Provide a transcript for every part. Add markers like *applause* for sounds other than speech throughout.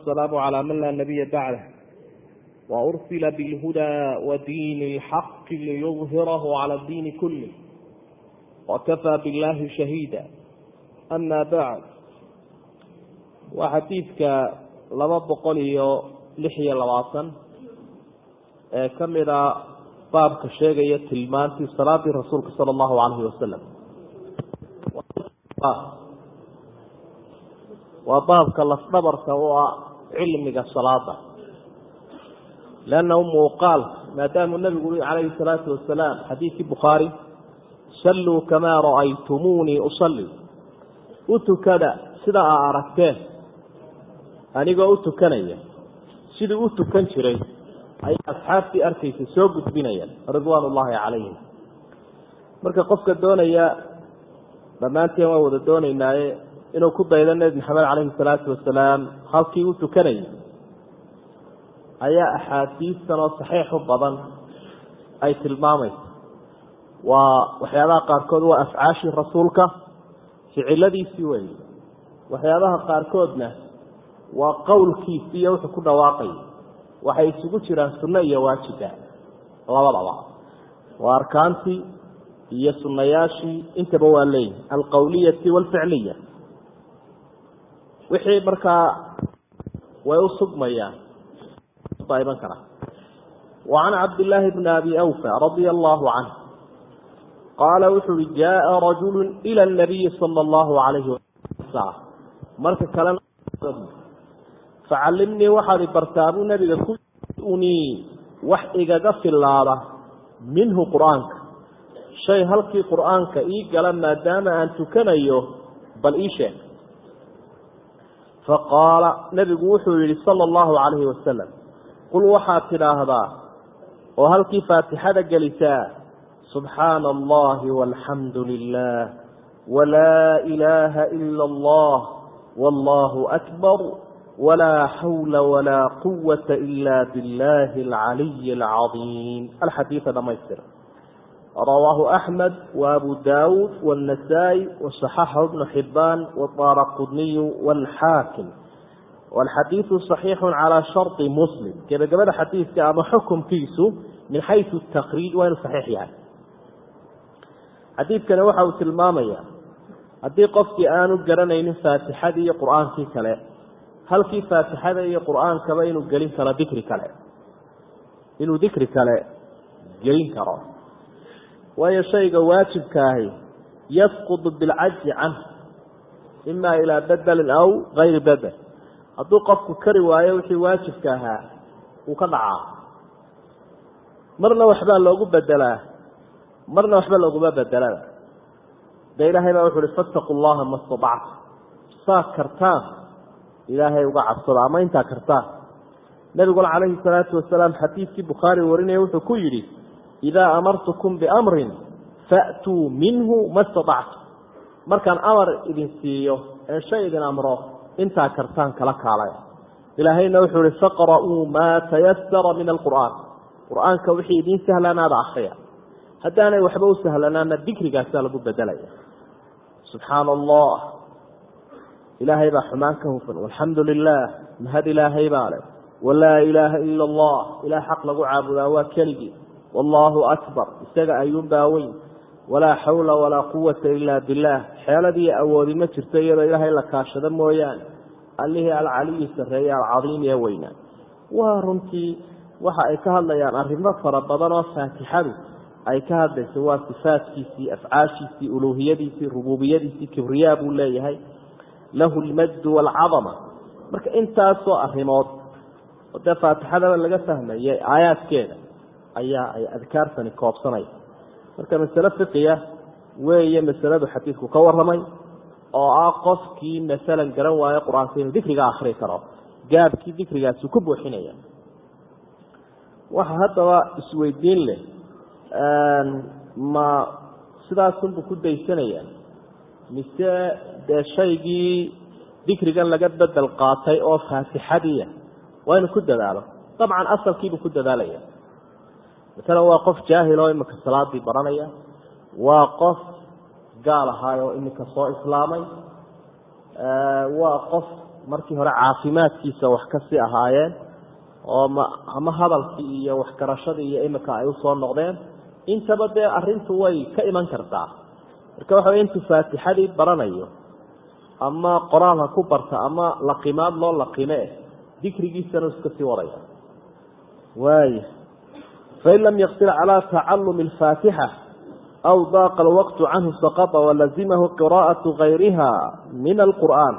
السلام على من لا نبي بعده وأرسل بالهدى ودين الحق ليظهره على الدين كله وكفى بالله شهيدا أما بعد وxadiidka laba boqol iyo lix iyo labaatan ee ka mida baabka sheegaya tilmaantii salaadii rasuulka sala allahu calayhi wasalam waa baabka lafdhabarka u ah cilmiga salaada. Leannahu muuqaal maadaamuu nabigu ui calayhi salaatu wasalaam xadiidkii bukhaari salluu kamaa ra'aytumuunii usalli u tukada sida aa aragteen. Anigoo u tukanaya sidii u tukan jiray ayay asxaabtii arkaysa soo gudbinayaan ridwaan ullaahi calayhim. Marka qofka doonaya dhammaanteen waa wada doonaynaaye inuu ku daydo nebi maxamed calayhi salaatu wasalaam halkii u tukanayay ayaa axaadiistan oo saxiix u badan ay tilmaamaysa. Waa waxyaabaha qaarkood waa afcaashii rasuulka ficiladiisii wey waxyaabaha qaarkoodna waa qowlkiisi iyo wuxuu ku dhawaaqay. Waxay isugu jiraan sunno iyo waajiba labadaba. Waa arkaantii iyo sunnayaashii intaba waa leeyihi alqowliyati waalficliya wixii markaa way u sugmayaan. Iman kara. Can cabdillaahi bni abi awfa radia allahu canh qaala wuxu uhi jaaa rajulu ila nabiyi sala allahu alayhi wasalam marka kalena facallimnii waxaad i bartaa buu nabiga ku unii wax igaga filaada minhu qur'aanka. Shay halkii qur'aanka ii gala maadaama aan tukanayo bal ii sheeg faqaala nabigu wuxuu yihi sala allahu calayhi wasalam qul waxaad tidhaahdaa oo halkii faatixada gelisaa subxaana allahi walxamdu lilah walaa ilaaha ila allah wallahu akbar walaa xawla walaa quwata ila billahi alcaliyi alcadiim alxadiida dhamaystira rawaahu axmed waabu daawuud wاnasaa'i waصaxaxahu bnu xibaan wadaara qudniyu wاlxaakim wاlxadiidu صaxiixu calaa sharطi muslim gebagabada xadiidka ama xukumkiisu min xayثu takriij waa inuu saxiix yahay xadiidkani waxa uu tilmaamaya haddii qofkii aanu garanaynin faatixadii iyo qur'aankii kale halkii faatixada iyo qur'aankaba inuu gelin karo dikri kale inuu dikri kale gelin karo waayo shayga waajibkaahi yasqudu bilcajzi canh ima ilaa bedelin aw gayri bedel hadduu qofku kari waayo wixii waajibka ahaa wuu ka dhacaa. Marna waxbaa loogu bedelaa marna waxba looguma bedelada de ilaahay baa wuxu uhi fattaqu llaha ma stadactu saa kartaan ilaahay uga cabsada ama intaa kartaan. Nabiguna calayhi salaatu wasalaam xadiidkii bukhaari warinaya wuxuu ku yidhi idaa amartukum biamrin faatuu minhu ma stadactu markaan amar idin siiyo ee shay idin amro intaa kartaan kala kaalaya. Ilaahayna wuxuu ihi faqra'uu maa tayasara min alqur'aan. Qur'aanka wixii idiin sahlanaada akriya haddaanay waxba u sahlanaana dikrigaasaa lagu bedelaya. Subxaana allah ilaahay baa xumaan ka hufan. Walxamdu lilah mahad ilaahay baa leh. Walaa ilaaha ila allah ilaah xaq lagu caabudaa waa keligii wallaahu akbar isaga ayuunbaa weyn walaa xawla walaa quwata ila billaah xeeladii awoodi ma jirto iyadoo ilaahay la kaashado mooyaane allihii alcaliyi sarreeye alcadiim ee weynaa waa runtii waxa ay ka hadlayaan arrimo fara badan oo faatixadu ay ka hadlayso waa sifaadkiisii afcaashiisii uluuhiyadiisii rububiyadiisii kibriyaa buu leeyahay lahu lmajdu waalcadama marka intaasoo arrimood oo dee faatixadaba laga fahmayay aayaadkeeda ayaa ay adkaartani koobsanaya marka masale fiqiya weeye masaladu xadiidku ka warramay oo ah qofkii masalan garan waayo qur'aanka inuu dikriga akri karo gaabkii dikrigaasi ku buuxinaya. Waxa haddaba isweydiin leh ma sidaasunbuu ku daysanaya mise dee shaygii dikrigan laga bedel qaatay oo faatixadiia waa inuu ku dadaalo? Dabcan asalkiibuu ku dadaalaya masalan waa qof jaahil oo imika salaadii baranaya. Waa qof gaal ahaay iminka soo islaamay. Waa qof markii hore caafimaadkiisa wax ka sii ahaayeen oo ma ama hadalkii iyo waxgarashadii iyo imika ay u soo noqdeen. Intaba dee arintu way ka iman kartaa. Marka waxa wey intuu faatixadii baranayo ama qoraal ha ku barta ama laqimaad loo laqime dikrigiisana iska sii wadaya waaya fain lam yaqdir calaa tacalumi alfaatixa aw daaqa alwaqtu canhu saqata walazimahu qiraa'atu gayriha min alqur'an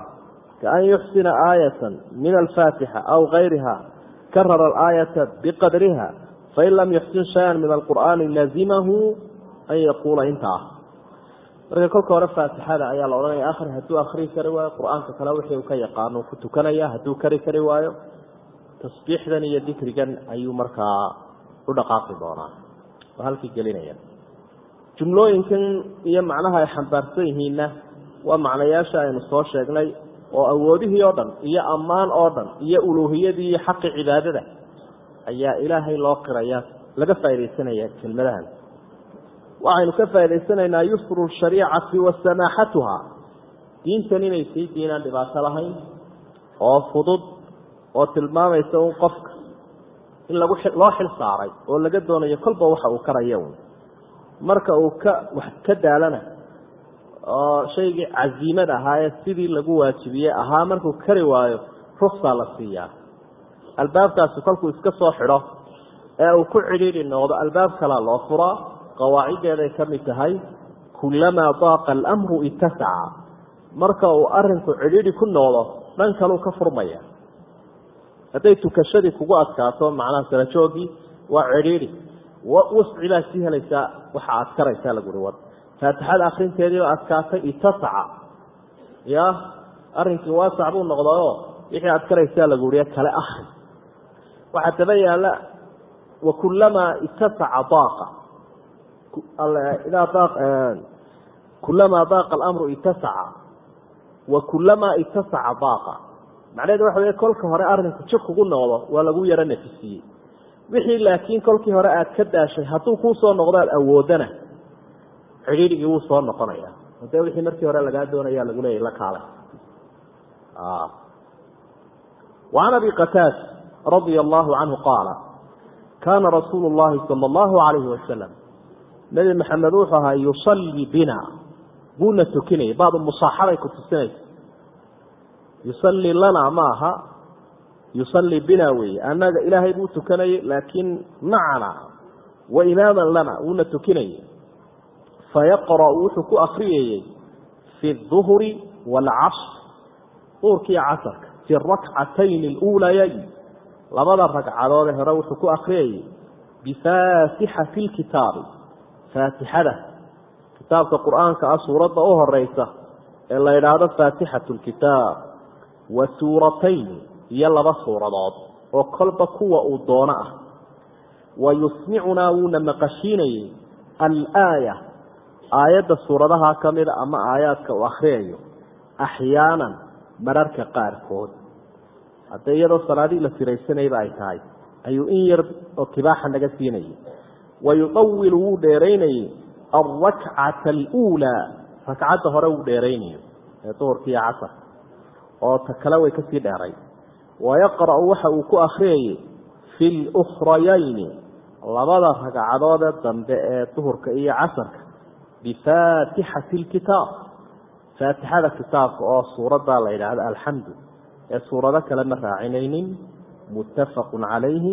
kaan yuxsina aayata min alfaatixa aw gayriha karara alaayata biqadriha fain lam yuxsin shayan min alqur'aani lazimahu an yaquula intaa marka kolka hore faatixada ayaa la odhanaya akhri hadduu akrii kari waayo qur'aanka kale wixii uu ka yaqaano ku tukanaya hadduu kari kari waayo tasbiixdan iyo dikrigan ayuu markaa u dhaqaaqi doonaa. Oo halkii gelinaya. Jumlooyinkan iyo macnaha ay xambaarsan yihiinna waa macnayaasha aynu soo sheegnay oo awoodihii oo dhan iyo ammaan oo dhan iyo uluuhiyadii iyo xaqi cibaadada ayaa ilaahay loo qiraya laga faaidaysanaya kelmadahan. Waxaynu ka faa'idaysanaynaa yusru shariicati wa samaaxatuha diintan inay sii diinaan dhibaato lahayn oo fudud oo tilmaamaysa un qofka in loo xil saaray oo laga doonayo kolba waxa uu karaya un. Marka uu ka wax ka daalana oo shaygii casiimad ahaa ee sidii lagu waajibiyey ahaa markuu kari waayo ruksaa la siiyaa. Albaabkaasi kolkuu iska soo xidho ee uu ku cidhiidhi noqdo albaab kalaa loo furaa qawaaciddeeday ka mid tahay kulamaa daaqa alamru itasaca marka uu arinku cidhiidhi ku noqdo dhan kaluu ka furmaya hadday tukashadii kugu adkaato macnaha sarajoogii waa cidhiidhi wasci baad sii helaysaa waxa aad karaysaa laguri wad. Faatixada akrinteediiba adkaatay itasaca. Ya arrinkii waasac buu noqdayo wixii aad karaysaa laguriya kale akri waxaa daba yaalla wakulamaa itasaca daaqa. Kulamaa daaqa alamru itasaca. Wa kulamaa itasaca daaqa macnaheedu waxa wey kolka hore arrinku jir kugu noqdo waa lagu yaro nafisiyey. Wixii laakiin kolkii hore aad ka daashay hadduu kuu soo noqdo aad awoodana cidhiidhigii wuu soo noqonaya. De wixii markii hore lagaa doonaya lagu leeyay la kaalay. وعn abi qataad radia allahu canhu qaala kaana rasuulu llahi sala allahu alayhi wasalam nebi maxamed wuxuu ahaa yusalli bina buuna tukinayay bacdu musaaxabay ku tusinaysa yusalli lana ma aha yusalli bina weeye. Annaga ilaahay buu tukanayay laakiin macana wa imaaman lana wuuna tukinayay fayaqra'u wuxuu ku akriyayey fi duhri waalcasr duhurkiiyo casarka fi rakcatayn اluulayayn labada ragcadoode hore wuxuu ku akriyayey bifaatixati lkitaabi faatixada. Kitaabka qur'aanka ah suuradda u horeysa ee la idhaahdo faatixatu lkitaab wa suuratayn iyo laba suuradood oo kolba kuwa uu doono ah. Wa yusmicunaa wuuna maqashiinayey alaaya. Aayadda suuradaha ka mida ama aayaadka uu akhriyayo axyaanan mararka qaarkood. Hadda iyadoo salaadii la siraysanayba ay tahay ayuu in yar oo kibaaxa naga siinayay. Wa yuawilu wuu dheeraynayey alrakcata aluulaa. Rakcadda hore wuu dheeraynayo ee duhurkiiyo casar oo ta kale way ka sii dheeray. Wayaqra'u waxa uu ku akriyayey fi lukhrayayni labada ragcadoodee dambe ee duhurka iyo casarka bifaatixati lkitaab faatixada kitaabka oo suuraddaa la yidhaahdo alxamdu ee suurado kale ma raacinaynin muttafaqun calayhi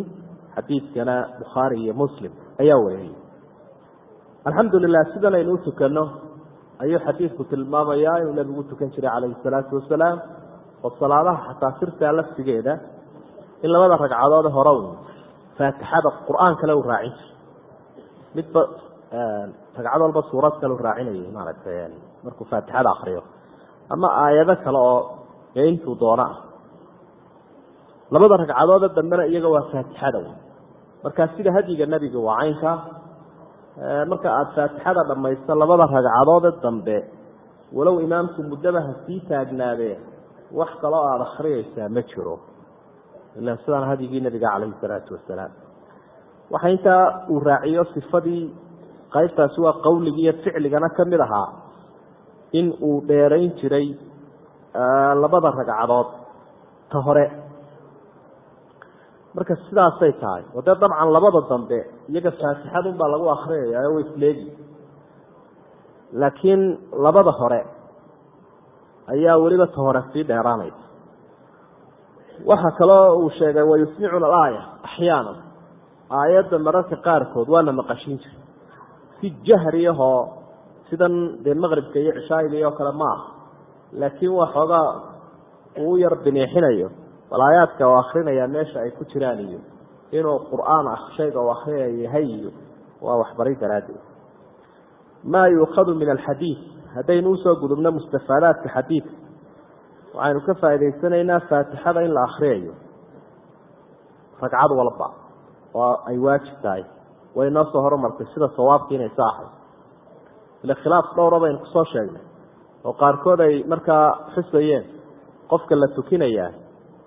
xadiidkana bukhaari iyo muslim ayaa wariyey alxamdu lilah sidan aynu u ayuu xadiidku tilmaamayaa inuu nabigu tukan jiray calayhi salaatu wasalaam oo salaadaha xataa sirtaa laftigeeda in labada ragcadoode hore un faatixada qur'aan kale u raacin jiray. Midba ragcad walba suurad kale u raacinayay maaragtay markuu faatixada akriyo ama aayado kale oo ee intuu doono ah. Labada ragcadoode dambena iyaga waa faatixada markaa sida hadyiga nebiga waa caynka marka aada faatixada dhammaysto labada ragcadoode dambe walow imaamku muddaba ha sii taagnaadee wax kaloo aada akhriyeysaa ma jiro. Ila sidaan hadyigii nebiga calayhi salaatu wasalaam waxa intaa uu raaciyo sifadii qaybtaasi waa qawligii iyo ficligana ka mid ahaa in uu dheerayn jiray labada ragcadood ta hore. Marka sidaasay tahay oo dabcan labada dambe iyaga faatixadun baa lagu akriyaya oo isleegi laakiin labada hore ayaa weliba ta hore sii dheeraanaysa. Waxaa kaloo uu sheegay wayusmicuna alaaya axyaana aayadda mararka qaarkood waana maqashin jira si jahriyahoo sidan dee maqribka iyo cishaayiga oo kale ma aha. Laakiin waa xoogaa uu yar biniixinayo bal aayaadka u akrinaya meesha ay ku jiraan iyo inuu qur'aan shayga u akrinaya yahay iyo waa waxbari daraaddeed. Maa yuukhadu min alxadiid haddaynu u soo gudubno mustafaadaadka xadiidka waxaynu ka faa'idaysanaynaa faatixada in la akriyayo ragcad walba oo ay waajib tahay way noo soo horumartay sida sawaabkii inay sa ahayd. Ile khilaaf dhowra baynu ku soo sheegnay oo qaarkood ay markaa xusayeen qofka la tukinayaa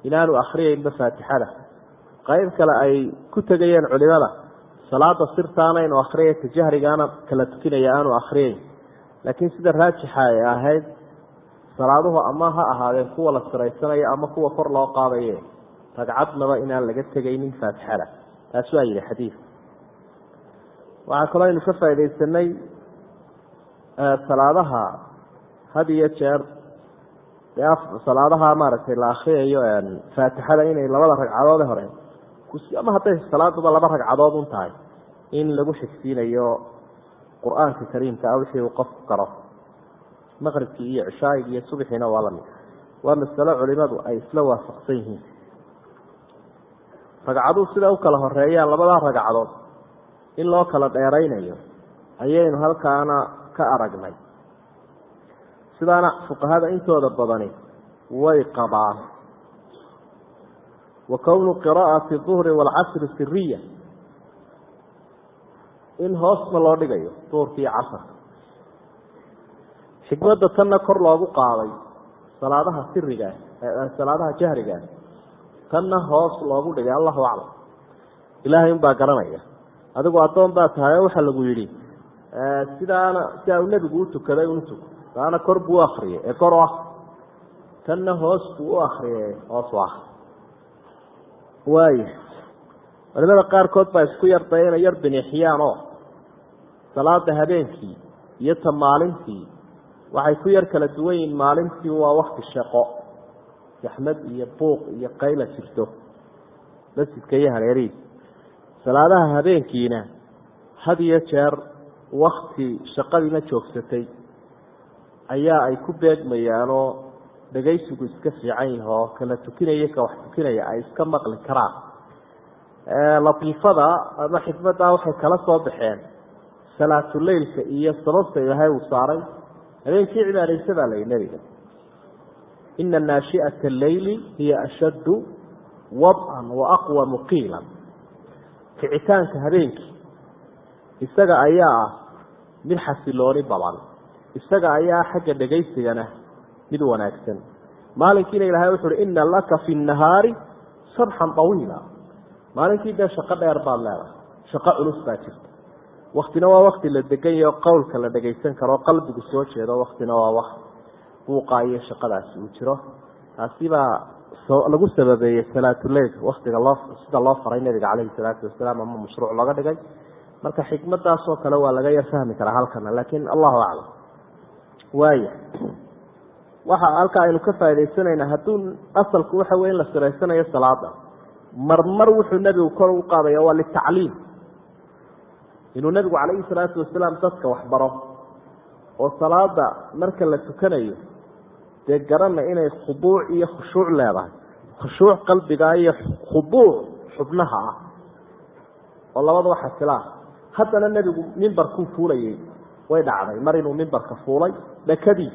inaanu akriyeynba faatixada. Qayb kale ay ku tegayeen culimada salaada sirtaana inu akriya ta jahrigaana kala tukinaya aanu akriyeyn laakiin sida raajixa ay ahayd salaaduhu ama ha ahaadeen kuwa la siraysanayo ama kuwa kor loo qaadaye ragcadnaba inaan laga tegaynin faatixada. Taas waa yihi xadiid. Waxaa kaloo aynu ka faaidaysanay salaadaha had iyo jeer salaadaha maaragtay la akriyayo faatixada inay labada ragcadoode hore ama hadday salaaduba laba ragcadood un tahay in lagu xigsiinayo qur'aanka kariimka ah wixii uu qofku karo maqribkii iyo cishaaigi iyo subaxiina waa la mid waa masalo culimadu ay isla waafaqsan yihiin. Ragcaduhu sida u kala horeeyaan labadaa ragcadood in loo kala dheeraynayo ayaynu halkaana ka aragnay. Sidaana fuqahada intooda badani way qabaan. Wa kownu qiraa'ati duhri waalcasri siriya in hoosna loo dhigayo duhurka iyo casarka xikmadda tanna kor loogu qaaday salaadaha sirigaah salaadaha jahrigaah tanna hoos loogu dhigay allahu aclam. Ilaahay unbaa garanaya. Adigu addoon baa tahay oo waxaa lagu yidhi sidaana sidaa uu nebigu u tukaday unu tuko taana kor buu u ee kor u akri tanna hoos buu u akriyay hoos u waaya culimada qaarkood baa isku yarday inay yar biniixiyaan oo salaada habeenkii iyo ta maalintii. Waxay ku yar kala duwan yihiin maalintii waa wakti shaqo. Jaxmad iyo buuq iyo qayla jirto. Masjidka iyo hareerihiisa salaadaha habeenkiina had iyo jeer wakti shaqadiina joogsatay ayaa ay ku beegmayaanoo dhagaysigu iska fiican yahoo kala tukinaya ka wax tukinaya ay iska maqli karaan latiifada ama xikmaddaa waxay kala soo baxeen. Salaatuleylka iyo sababta ilaahay uu saaray. Habeenkii cibaadaysa baa layihi nebiga. Ina naashiata alleyli hiya ashaddu wad'an wa aqwamu qiilan kicitaanka habeenkii isaga ayaa ah mid xasilooni badan. Isaga ayaa xagga dhegaysigana mid wanaagsan. Maalinkiina ilahay wuxu uhi ina laka fi nahaari sabxan awiila maalinkii dee shaqo dheer baad leedahay. Shaqo culus baa jirta. Waktina waa wakti la degan yaho qowlka la dhagaysan karo qalbigu soo jeedo waktina waa wakt buuqa iyo shaqadaasi uu jiro. Taasi baa lagu sababeeyey salaatuleil waktiga loo sida loo faray nabiga caleyhi salaatu wasalaam ama mashruuc looga dhigay. Marka xikmadaasoo kale waa laga yar fahmi karaa halkana laakiin allahu aclam. Waaya waxa halkaa aynu ka faa'idaysanaynaa hadduu asalku waxa weye in la siraysanayo salaada marmar wuxuu nebigu kor u qaadaya waa litacliim. Inuu nebigu calayhi salaatu wasalaam dadka waxbaro oo salaada marka la tukanayo dee garana inay khuduuc iyo khushuuc leedahay. Khushuuc qalbiga iyo khuduuc xubnaha ah oo labadaba xasilaan haddana nebigu mimbarkuu fuulayay way dhacday. Mar inuu mimbarka fuulay dhakadii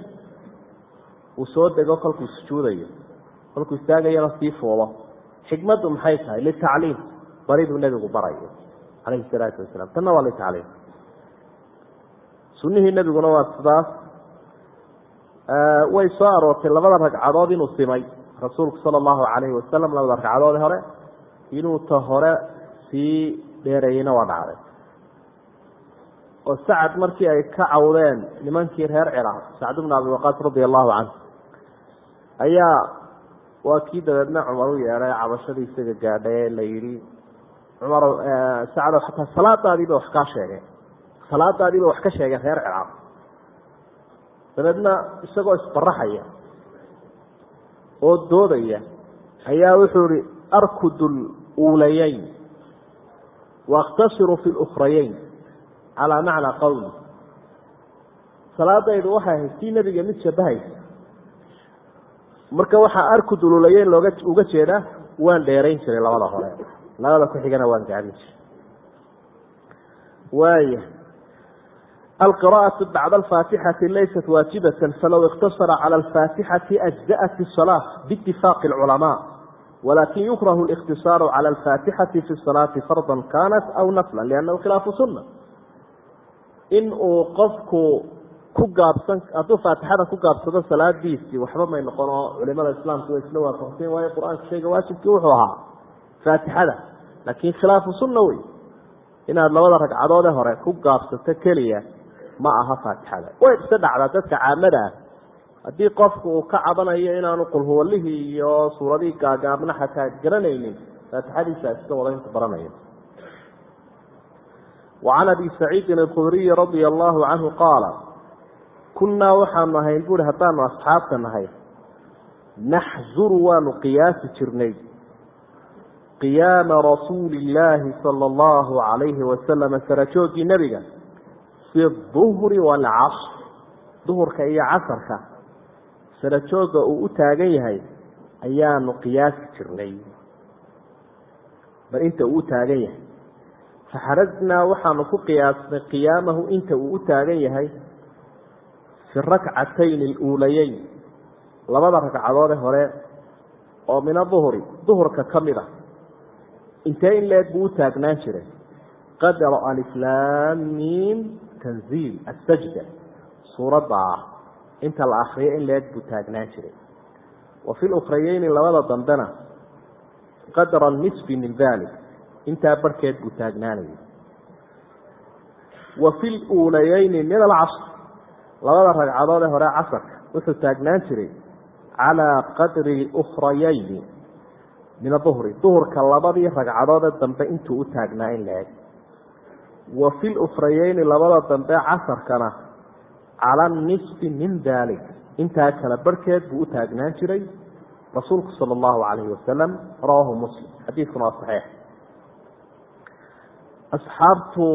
uu soo dego kolkuu sujuudayo kolkuu istaagayana sii fuulo xikmaddu maxay tahay? Litacliim. Bariduu nebigu barayo calayhi salaatu wasalaam. Tanna waa litacliim. Sunnihii nebiguna waa sidaas. Way soo aroortay labada ragcadood inuu simay. Rasuulku sala allahu calayhi wasalam labada ragcadood hore inuu ta hore sii dheereeyeyna waa dhacday. Oo sacad markii ay ka cawdeen nimankii reer ciraaq sacd bnu abi waqaas radia allahu canhu ayaa waa kii dabeedna cumar u yeedhay cabashadii isaga gaadhay la yidhi cumar sacdow xataa salaadaadiiba wax kaa sheegeen salaadaadiiba wax ka sheegeen reer ciraaq. Dabeedna isagoo isbaraxaya oo doodaya ayaa wuxuu ihi arkud luulayeyn waاktasiru fi lukhrayeyn calaa macna qowli salaadaydu waxay ahayd kii nebiga mid shabahaysa marka waxaa arku dululayeen looga uga jeedaa waan dheerayn jiray labada hore. Labada ku xigana waan gaarin jiray. Waaya alqira'atu bacda alfaatixati laysat waajibatan falow iqtasara cala alfaatixati ajza'at isalaa biitifaaqi alculamaa. Walakin yukrahu اlikhtisaaru cala alfaatixati fi salaati farda kanat aw nafla liannahu khilaafu sunna. In uu qofku ku gaabsan hadduu faatixada ku gaabsado salaadiisii waxba may noqon oo culimada islaamku way isla waafaqseen waayo qur'aanka shayga waajibkii wuxuu ahaa faatixada. Laakiin khilaafu sunna wey inaad labada ragcadoode hore ku gaabsato keliya ma aha faatixada. Way iska dhacdaa dadka caamada ah. Haddii qofku uu ka cabanayo inaanu qulhuwalihii iyo suuradihii gaagaabna xataa garanaynin faatixadiisa iska wada inta baranayo wacan abi saciidin alkhudriyi radia allahu canhu qaala kunnaa waxaanu ahayn buuri haddaanu asxaabta nahay naxzuru waanu qiyaasi jirnay. Qiyaama rasuuli illaahi sala allahu calayhi wasalama sarajooggii nebiga fi duhri waalcasr duhurka iyo casarka sarajoogga uu u taagan yahay ayaanu qiyaasi jirnay. Bal inta uu u taagan yahay. Faxaraznaa waxaanu ku qiyaasnay qiyaamahu inta uu u taagan yahay fi rakcatayn aluulayeyn labada ragcadoode hore oo min aduhri duhurka ka mid a intee in leeg buu u taagnaan jiray qadara alislaamiin tanziil asajda suuradda ah inta la akriyo in leeg buu taagnaan jiray wa fi lukrayeyni labada dambena qadra nisfi min dalik intaa barhkeed buu taagnaanayay wa fi luulayeyni min alcasr labada ragcadood ee hore casarka wuxuu taagnaan jiray calaa qadri ukhrayeyni min aduhri duhurka labadii ragcadoodee dambe intuu u taagnaa in la-eg wa fi lukhrayeyni labada dambe casarkana cala nisfi min dalik intaa kala barhkeed buu u taagnaan jiray rasuulku sala allahu calayhi wasalam rawaahu muslim. Xadiidkuna waa saxiix. Asxaabtu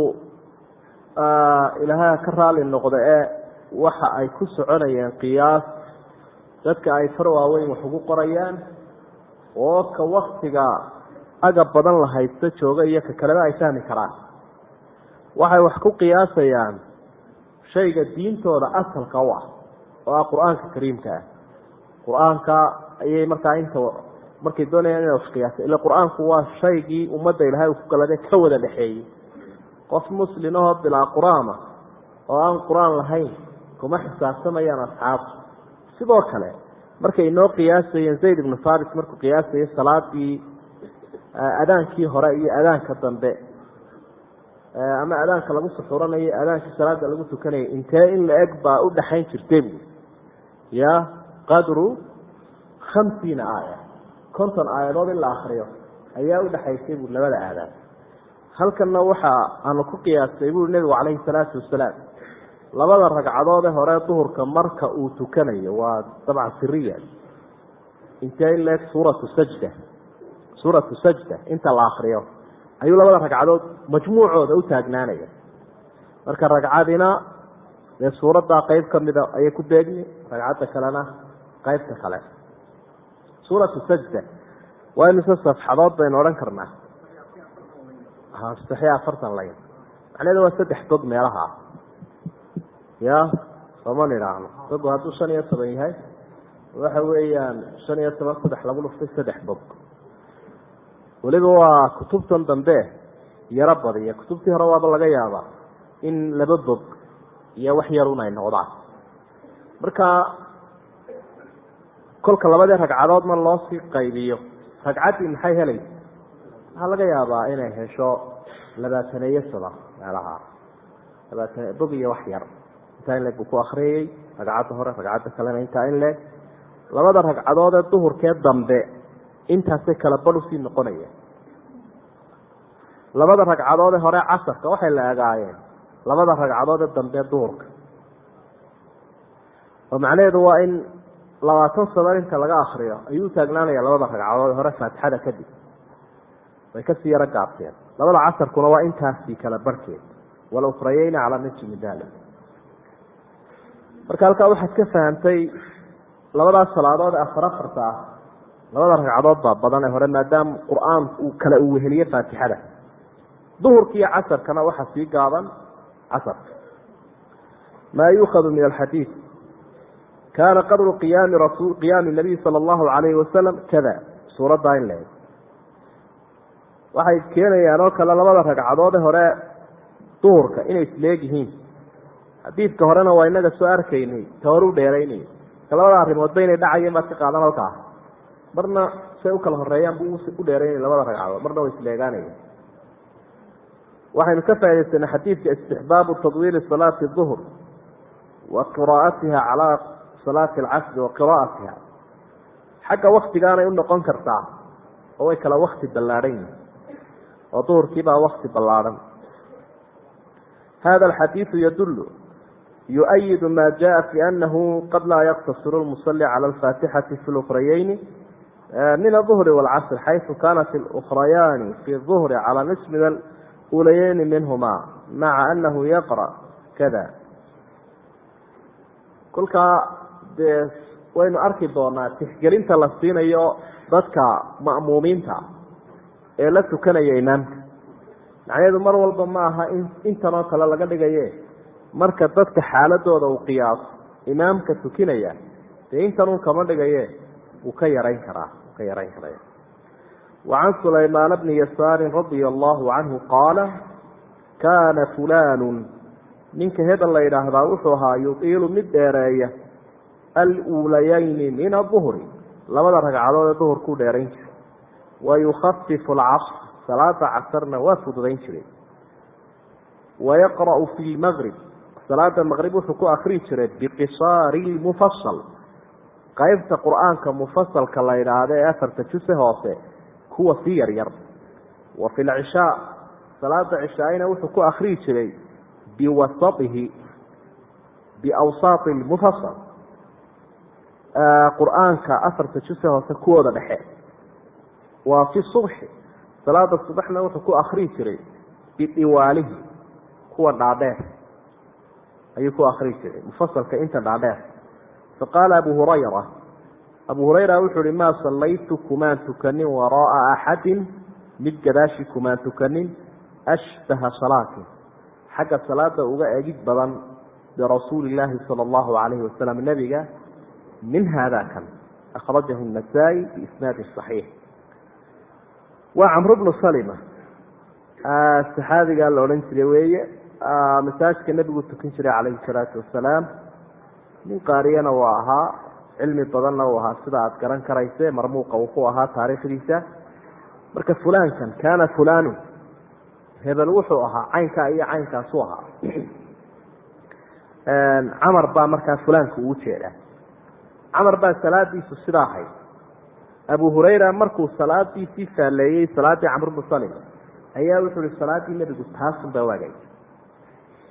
ilaahay ka raali noqda ee waxa ay ku soconayeen qiyaas. Dadka ay far waaweyn wax ugu qorayaan oo ka waktiga agab badan la haysto jooga iyo ka kaleba ay fahmi karaan. Waxay wax ku qiyaasayaan shayga diintooda asalka u ah oo ah qur'aanka kariimka ah. Qur'aanka ayay markaa inta markay doonayaan inay wax qiyaasa ila qur'aanku waa shaygii ummadda ilaahay uu ku galade ka wada dhexeeyey. Qof muslimahoo bilaa qur'aana oo aan qur'aan lahayn kuma xisaabtamayaan asxaabtu. Sidoo kale markay inoo qiyaasayeen zayd ibnu faris markuu qiyaasayay salaadii adaankii hore iyo adaanka dambe. Ama adaanka lagu suxuranayo adaankii salaada lagu tukanayay intee in la eg baa u dhaxayn jirtay bu ya qadru khamsiina aaya. Konton aayadood in la akriyo ayaa udhaxaysay bu labada aadaan halkanna waxa aanu ku qiyaastay bui nebigu calayhi salaatu wasalaam labada ragcadoode hore duhurka marka uu tukanayo waa dabcan siriya intee in leeg suuratu sajda? Suuratu sajda inta la akriyo ayuu labada ragcadood majmuucooda u taagnaanaya marka ragcadina dee suuraddaa qeyb ka mida ayay ku beegni ragcadda kalena qeybta kale. Suuratu sajda waa imise safxadood baynu odhan karnaa? Saddex iyo afartan layn macnaheeda waa saddex dog meelaha ah ya sooma nidhaahno dogu hadduu shan iyo toban yahay waxa weeyaan shan iyo toban saddex lagu dhuftay saddex dog weliba waa kutubtan dambe yaro badiya kutubtii hore waaba laga yaabaa in laba bog iyo wax yarun ay noqdaan. Marka kolka labadii ragcadoodna loo sii qaybiyo. Ragcaddii maxay helaysa waxaa laga yaabaa inay hesho labaataneeyo sada meelaha. Labaatan bog iyo wax yar intaa in leeg buu ku akriyayey ragcadda hore ragcadda kalena intaa in leeg. Labada ragcadood ee duhurkee dambe intaasay kala badh u sii noqonaya labada ragcadood ee hore casarka waxay la egaayeen labada ragcadood ee dambe duhurka. Oo macnaheedu waa in labaatan sano inta laga akriyo ayuu taagnaanaya labada ragcadood hore faatixada kadib way ka sii yaro gaabteen labada casarkuna waa intaasii kala barhkeed walufrayeyna calaa nafsi min dalik marka halkaa waxaad ka fahamtay labadaas salaadood afar afarta ah labada ragcadood baa badan ee hore maadaama qur'aan uu kala u weheliye faatixada. Duhurkiiyo casarkana waxaa sii gaaban casarka maa yuukhadu min alxadiid kaana qadru qiyaami qiyaami nabiy sala allahu calayhi wasalam kada suuraddaa in laeg waxay keenayaan oo kale labada ragcadoode hore duhurka inay isleeg xadiidka horena waa inaga soo arkaynay ta hore u dheeraynay. Ka labada arrimoodba inay dhacayeen baad ka qaadan halkaa. Marna say u kala horeeyaan buu u dheeraynay labada ragcadood marna way isleegaanaya waxaynu ka faa'idaysanay xadiidka istixbaabu tadwiili salaati duhr wa qiraa'atiha calaa salaati alcasri wa qiraa'atiha. Xagga waktigaanay u noqon kartaa oo way kala wakti ballaadhan yihiin oo duhurkiibaa wakti ballaadhan. Hada alxadiidu yadullu yuayidu ma jaa fi anahu qad laa yaqtasiru lmusali cala alfaatixati fi lukrayeyni min aduhri wاlcasr xaysu kaanat اlukrayaani fi duhri cala nismi ulayeyni minhuma maca anahu yaqra kada kolkaa dee waynu arki doonaa tixgelinta la siinayo dadka ma'muumiinta ee la tukanaya imaamka macnaheedu mar walba ma aha in intanoo kale laga dhigaye marka dadka xaaladooda uu qiyaaso imaamka tukinaya dee intanun kama dhigaye wuu ka yarayn karaa wuu ka yarayn karaya wacan sulaymaan bni yasaarin radia allahu canhu qaala kaana fulaanu ninka hebel la yidhaahdaa wuxuu ahaa yudiilu mid dheereeya aluulayayni min aduhri labada ragcadood ee duhurkuu dheerayn jiray. Wa yukhafifu salaada casarna waa fududayn jiray. Wayaqra'u fi lmaqrib salaada maqrib wuxuu ku akrii jiray biqisaari lmufasal qeybta qur'aanka mufasalka la yidhaahda ee afarta juse hoose kuwa sii yaryar wa fi lcishaa salaada cishaaina wuxuu ku akrii jiray biwasaihi biawsaati lmufasal qur'aanka afarta juse hoose kuwooda dhexe. Waa fi subxi salaada subaxna wuxuu ku akrii jiray bidiwaalihi kuwa dhaadheer ayuu ku akrii jiray mufasalka inta dhaadheer. Faqaala abu hurayra abu hurayra wuxuu uhi maa sallaytu kumaan tukanin waraaa axadin? Mid gadaashi kumaan tukanin? Ashbaha salaatin. Xagga salaada uga egid badan birasuuli illaahi sala allahu calayhi wasalam nebiga min hada kan? Akhrajahu nasaa-i biisnaadi saxiix. Waa camru bnu salima. Saxaabigaa la odhan jiray weeye masaajidka nebigu tukan jiray calayhi salaatu wasalaam nin qaariyana uu ahaa cilmi badanna uu ahaa sida aada garan karayse marmuuqa uu ku ahaa taariikhdiisa marka fulaankan kaana fulanu hebel wuxuu ahaa caynkaa iyo caynkaasu ahaa camar baa markaa fulaanka uu jeedaa camar baa salaadiisu sidaa ahayd abu hurayra markuu salaadiisii faalleeyey salaaddii camr bnu salim ayaa wuxuu ihi salaaddii nebigu taasunbaa waagay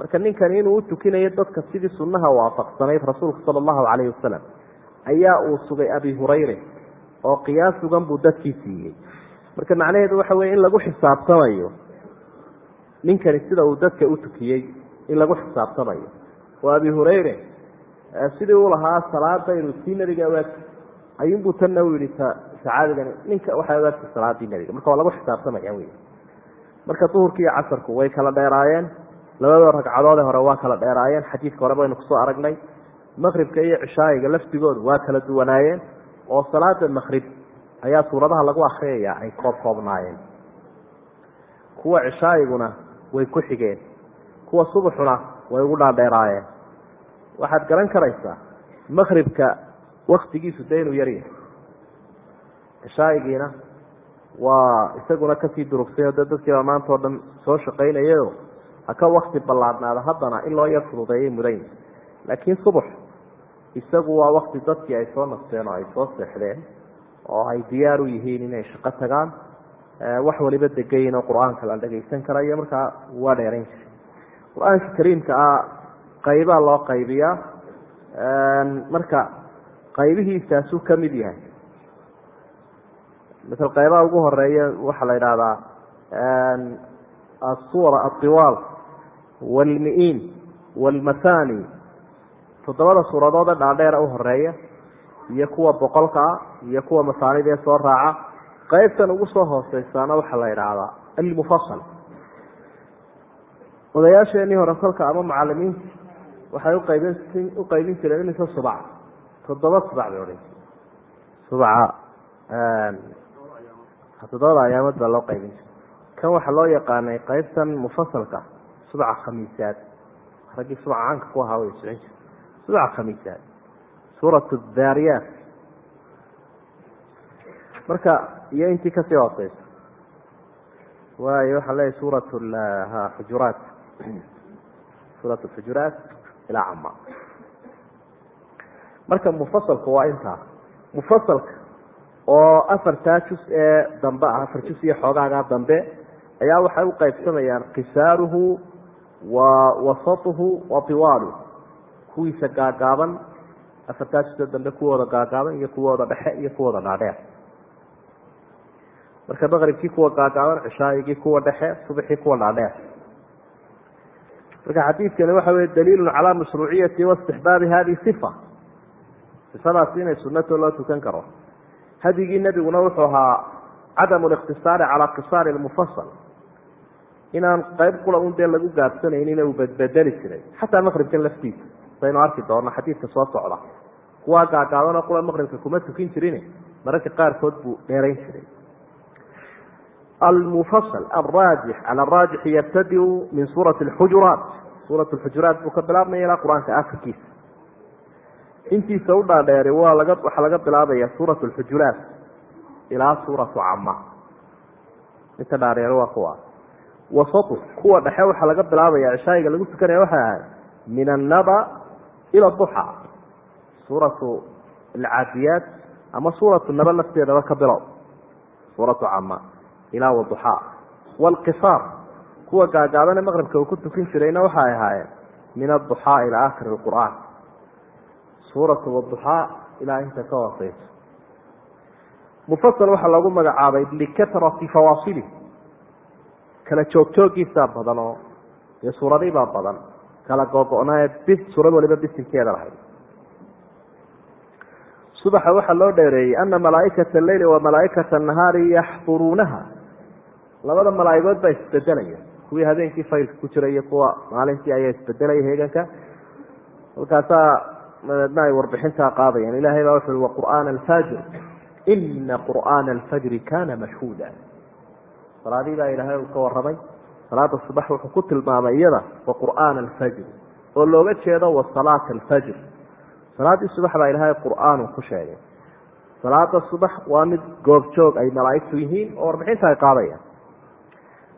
marka ninkani inuu u tukinayo dadka sidii sunnaha waafaqsanayd rasuulka sala allahu calayhi wasalam ayaa uu sugay abi hurayre oo qiyaas sugan buu dadkii siiyey. Marka macnaheedu waxa weye in lagu xisaabtamayo ninkani sida uu dadka u tukiyey in lagu xisaabtamayo. Oo abi hurayre sidii uu lahaa salaada inuu sii nebiga awaagti ayuunbuu tanna u yihi sacaabigani ninka waxay awaagtay salaadii nebiga marka waa lagu xisaabtamaya wey marka duhurki iyo casarku way kala dheeraayeen labada ragcadoode hore waa kala dheeraayeen. Xadiidka hore baynu ku soo aragnay. Maqribka iyo cishaayiga laftigoodu waa kala duwanaayeen oo salaada maqrib ayaa suuradaha lagu akriyaya ay koob koobnaayeen kuwa cishaayiguna way ku xigeen kuwa subaxuna way ugu dhaadheeraayeen. Waxaad garan karaysaa maqribka waktigiisu dee inuu yaryahay cishaayigiina waa isaguna ka sii durugsayo de dadkiiba maanta oo dhan soo shaqaynayayo haka wakti ballaadhnaada haddana in loo yar fududeeyay mudan yahi laakiin subax isagu waa wakti dadkii ay soo nasteen oo ay soo seexdeen oo ay diyaar u yihiin inay shaqo tagaan wax waliba degayin oo qur'aanka la dhagaysan karayo markaa waa dheerayn jiray. Qur'aanka kariimka ah qaybaa loo qaybiyaa marka qaybihiisaasuu ka mid yahay. Misal qaybaha ugu horreeya waxaa la yidhaahdaa asuura altiwaal waalmi-iin waalmathani toddobada suuradoode dhaadheera u horreeya iyo kuwa boqolka ah iyo kuwa masaanidee soo raaca qaybtan ugu soo hooseysaana waxaa la yidhaahdaa almufasal odayaasheenii hore kolka ama macalimiinta waxay uqaybin uqaybin jireen imise subac toddoba subac bay odhan subaca toddobada ayaamood baa loo qaybin jiray kan waxaa loo yaqaanay qaybtan mufasalka subaca khamiisaad. Raggii subaca caanka ku ahaa way socon jire subaca khamiisaad. Suurat daariyaat. Marka iyo intii ka sii hooseysa waayo waxaa leeyahy suurat xujuraat. *clears throat* Suurat xujuraat ilaa cama marka mufasalku waa intaa. Mufasalka oo afartaa jus ee dambe ah afar jus iyo xoogaagaa dambe ayaa waxay u qaybsamayaan qisaaruhu wa wasatuhu wa tiwaaluh kuwiisa gaagaaban afartaa ee dambe kuwooda gaagaaban iyo kuwooda dhexe iyo kuwooda dhaadheer marka maqribkii kuwa gaagaaban cishaayigii kuwa dhexe subaxii kuwa dhaadheer marka xadiidkani waxa weye daliilun calaa mashruuciyati waistixbaabi hadihi sifa. Sifadaasi inay sunato loo tukan karo. Hadigii nebiguna wuxuu ahaa cadamu liqtisaari calaa qisaari lmufasal inaan qayb qura un dee lagu gaabsanaynin uu badbedeli jiray xataa maqribkan laftiisa. Saynu arki doona xadiidka soo socda. Kuwaa gaagaabanoo qura maqribka kuma tukin jirin mararka qaarkood buu dheerayn jiray. Almufasal alraajix cala araajixi yabtadiu min suurati alxujuraat suurat lxujuraat buu ka bilaabmaya ilaa qur'aanka akhirkiisa. Intiisa u dhaadheeri waa laga waxaa laga bilaabaya suurat alxujuraat ilaa suuratu cama inta dhaadheeri waa kuwa wasatu kuwa dhexe waxaa laga bilaabaya cishaayiga lagu tukanaya waxay ahayd min annaba ila duxa suuratu alcaadiyaat ama suuratu naba lafteedaba ka bilow suuratu cama ilaa waduxaa waalqisaar kuwa gaagaabane maqribka uu ku tukin jirayna waxay ahaayeen min aduxaa ilaa aakhiri lqur'aan suuratu waduxaa ilaa inta ka hooseysa mufasal waxaa loogu magacaabay likatrati fawaasili kala joogjooggiisaa badan oo iyo suuradiibaa badan. Kala googo-naaye bis suurad waliba bisinkeeda lahayd. Subaxa waxaa loo dheereeyey ana malaaikata alleyli wa malaaikata annahaari yaxduruunaha labada malaa'igood baa isbedelaya kuwii habeenkii faylka ku jira iyo kuwa maalintii ayaa isbedelaya heeganka. Halkaasaa dabeedna ay warbixintaa qaadayaan ilahay baa wuxu ui waqur'aana alfajr. Ina qur'aana alfajri kana mashhuuda salaadii baa ilaahay uu ka warramay. Salaada subax wuxuu ku tilmaamay iyada wa qur'aana alfajri oo looga jeedo wa salaata alfajr. Salaaddii subax baa ilaahay qur'aanu ku sheegay. Salaada subax waa mid goobjoog ay malaa'igtu yihiin oo warbixinta ay qaadayaan.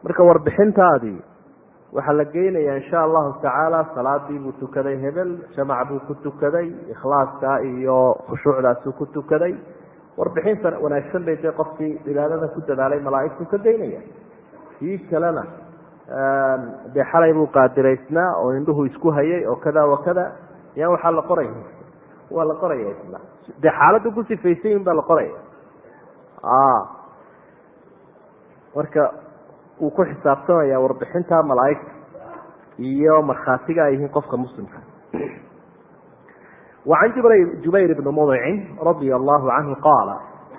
Marka warbixintaadii waxaa la geynayaa insha allahu tacaala salaadii buu tukaday hebel jamac buu ku tukaday ikhlaaska iyo khushuucdaasuu ku tukaday warbixinta wanaagsan bay dee qofkii cibaadada ku dadaalay malaaigtu ka geynaya kii kalena dee xalay buu qaadiraysnaa oo indhuhu isku hayay oo kada wa kada yaa waxaa la qoraya waa la qoraya isla. Dee xaaladdu ku sifaysayin baa la qoraya marka wuu ku xisaabtamaya warbixinta malaaigta iyo markhaatiga ay yihiin qofka muslimka وعن جبير بن مضع رضي الله عنه قال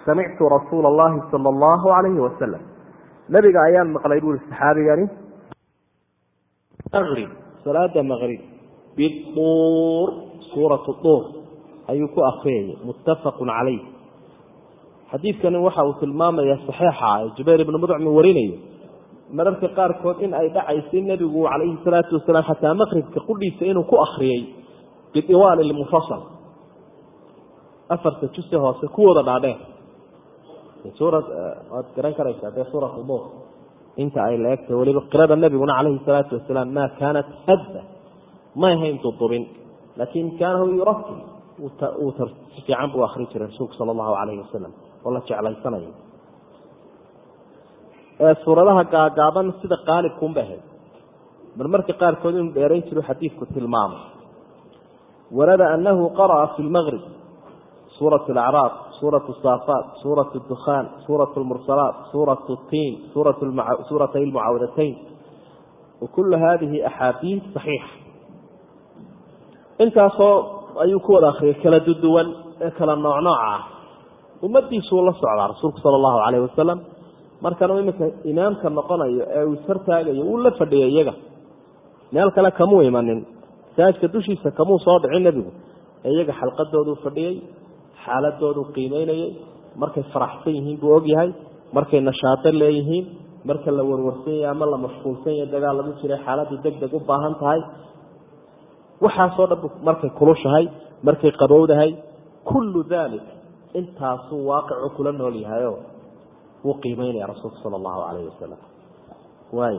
سمعت رsuuل اللhi صلى الله عليه وسلم نبga ayaan مقلay bui صxaabigani mغرب saلاada مغرب bالطuur suuرaة طuur ayuu ku akriyaya متfق عaليه xadiidkani waxa uu tilmaamaya صaxiixa ee jubayr ibnu mudcmi warinayo mararka qaarkood in ay dhacaysay nebigu calayhi salaatu wasalaam xataa maqribka qudhiisa inuu ku akriyey bidiwaal lmufasal afarta juse hoose kuwooda dhaadheer suurad waad garan karaysaa dee suurat nuur inta ay la weliba qirada nebiguna calayhi salaatu wasalaam maa kaanat hadda may hayn dudubin laakin kaana hu yuratil uu si fiican buu akri jiray rasuulku sala allahu calayhi wasalam oo la jeclaysanayo. Suuradaha gaagaaban sida qaalibkuunba ahayd. Marmarka qaarkood inuu dheerayn jiro xadiidku tilmaamay warada anahu qara'a fi lmaqrib suurat alacraab suurat saafaat suurat dukhaan suurat lmursalaat suurat tiin suuratay lmucaawadatayn wakulu hadihi axaadiid saxiixa intaasoo ayuu ku wada akriyay kala duduwan ee kala nooc nooca ah ummadiisuu la socdaa rasuulku sala allahu calayhi wasalam markanuu iminka imaamka noqonayo ee uu ishortaagayo wuu la fadhiyay iyaga meel kale kamuu imanin masaajka dushiisa kamuu soo dhicin nebigu. Ee iyaga xalqadooduu fadhiyey xaaladoodu qiimeynayey markay faraxsan yihiin buu ogyahay markay nashaado leeyihiin marka la warwarsan yahay ama la mashquulsan yahay dagaal lagu jiray xaaladdu deg deg u baahan tahay. Waxaasoo dhan markay kulushahay markay qabowdahay. Kullu dalik intaasuu waaqicu kula nool yahayo wuu qiimeynaya rasuulku sala allahu calayhi wasalam waay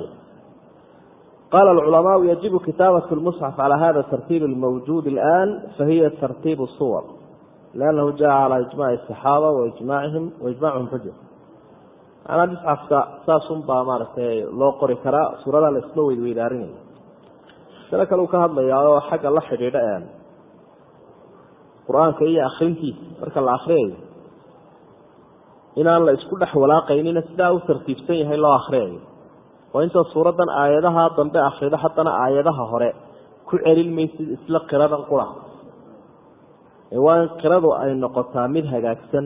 qaala alculamaau yajibu kitaabat lmusxaf cala hada tartiib almawjuud alan fahiya tartiib suwar liannahu jaa calaa ijmaci asaxaaba waijmaacihim waijmacihum xuja manaa musxafka saasun baa maaragtay loo qori karaa suuradaa la isma weydweydaarinaya kale uu ka hadlayaa oo xagga la xidhiidha qur'aanka iyo akrintiisa marka la akriyayo inaan la isku dhex walaaqaynina sidaa u tartiibsan yahay loo akriyayo oo intaad suuraddan aayadaha dambe akrido haddana aayadaha hore. Ku celin isla qiradan qura waa in qiradu ay noqotaa mid hagaagsan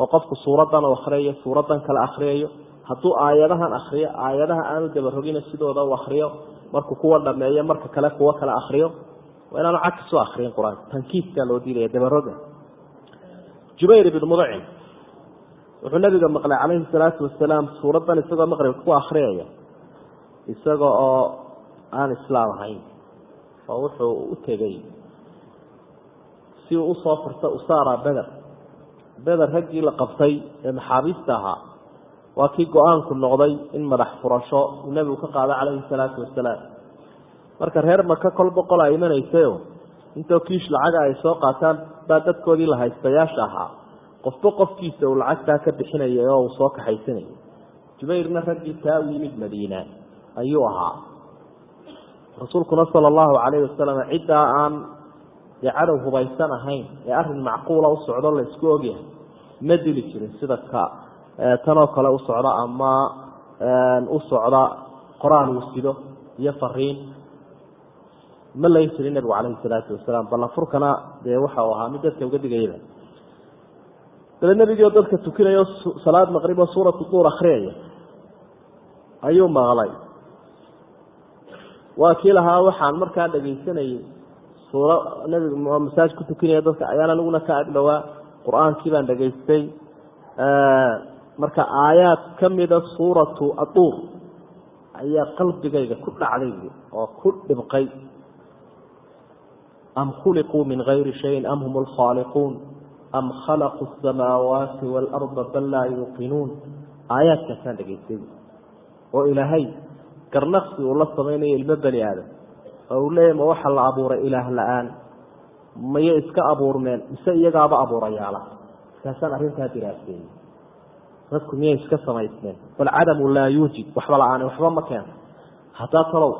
oo qofku suuraddan u akriyayo suuraddan kale akriyayo hadduu aayadahan akriyo aayadaha aanu dabarogina sidooda u akriyo markuu kuwa dhameeyo marka kale kuwo kale akriyo waa inaanu cagkisu akriyin qur'aanka tankiiskaa loo diidaya dabaroga jubayr ibn mudcim wuxuu nabiga maqlay calayhi salaatu wasalaam suuraddan isagoo maqribka ku akriyaya isaga oo aan islaam ahayn. Oo wuxuu u tegey si uu u soo furta usaara beder beder raggii la qabtay ee maxaabiista ahaa waa kii go'aanku noqday in madax furasho uu nebigu ka qaado calayhi salaatu wasalaam marka reer maka kol boqol a imanaysayo intoo kiish lacaga ay soo qaataan baa dadkoodii la haystayaasha ahaa. Qofba qofkiisa uu lacagtaa ka bixinayay oo uu soo kaxaysanayay. Jubayrna raggii taa u yimid madiina ayuu ahaa. Rasuulkuna sala allahu calayhi wasalam ciddaa aan dee cadow hubaysan ahayn ee arrin macquula u socdo la isku ogyahay ma dili jirin sida ka tanoo kale u socda ama u socda qoraan uu sido iyo fariin. Ma layn jirin nebigu calayhi salaatu wasalaam ballanfurkana dee waxa uu ahaa mid dadka uga digayaba dale nebigiio dadka tukinayo salaad maqrib oo suuratu duur akriyaya ayuu maqlay waa kii lahaa waxaan markaa dhegaysanayay suura nebigu masaaj ku tukinaya dadka ayaan aniguna ka agdhowaa qur'aankii baan dhegaystay marka aayaad ka mida suuratu aduur ayaa qalbigayga ku dhacday oo ku dhibqay. Am khuliquu min gayri shayin am hum alkhaaliquun am khalaquu asamaawaati waalarda bal laa yuuqinuun. Aayaadkaasaan dhegaystay oo ilaahay garnaqsi uu la samaynayo ilmo bani aadam. Oo uu leeyahy ma waxa la abuuray ilaah la'aan? Maye iska abuurmeen mise iyagaaba abuurayaala? Markaasaan arrintaa diraaseeyey dadku miyay iska samaysmeen bal cadamu laa yuujid waxba la'aan waxba ma keento haddaa talow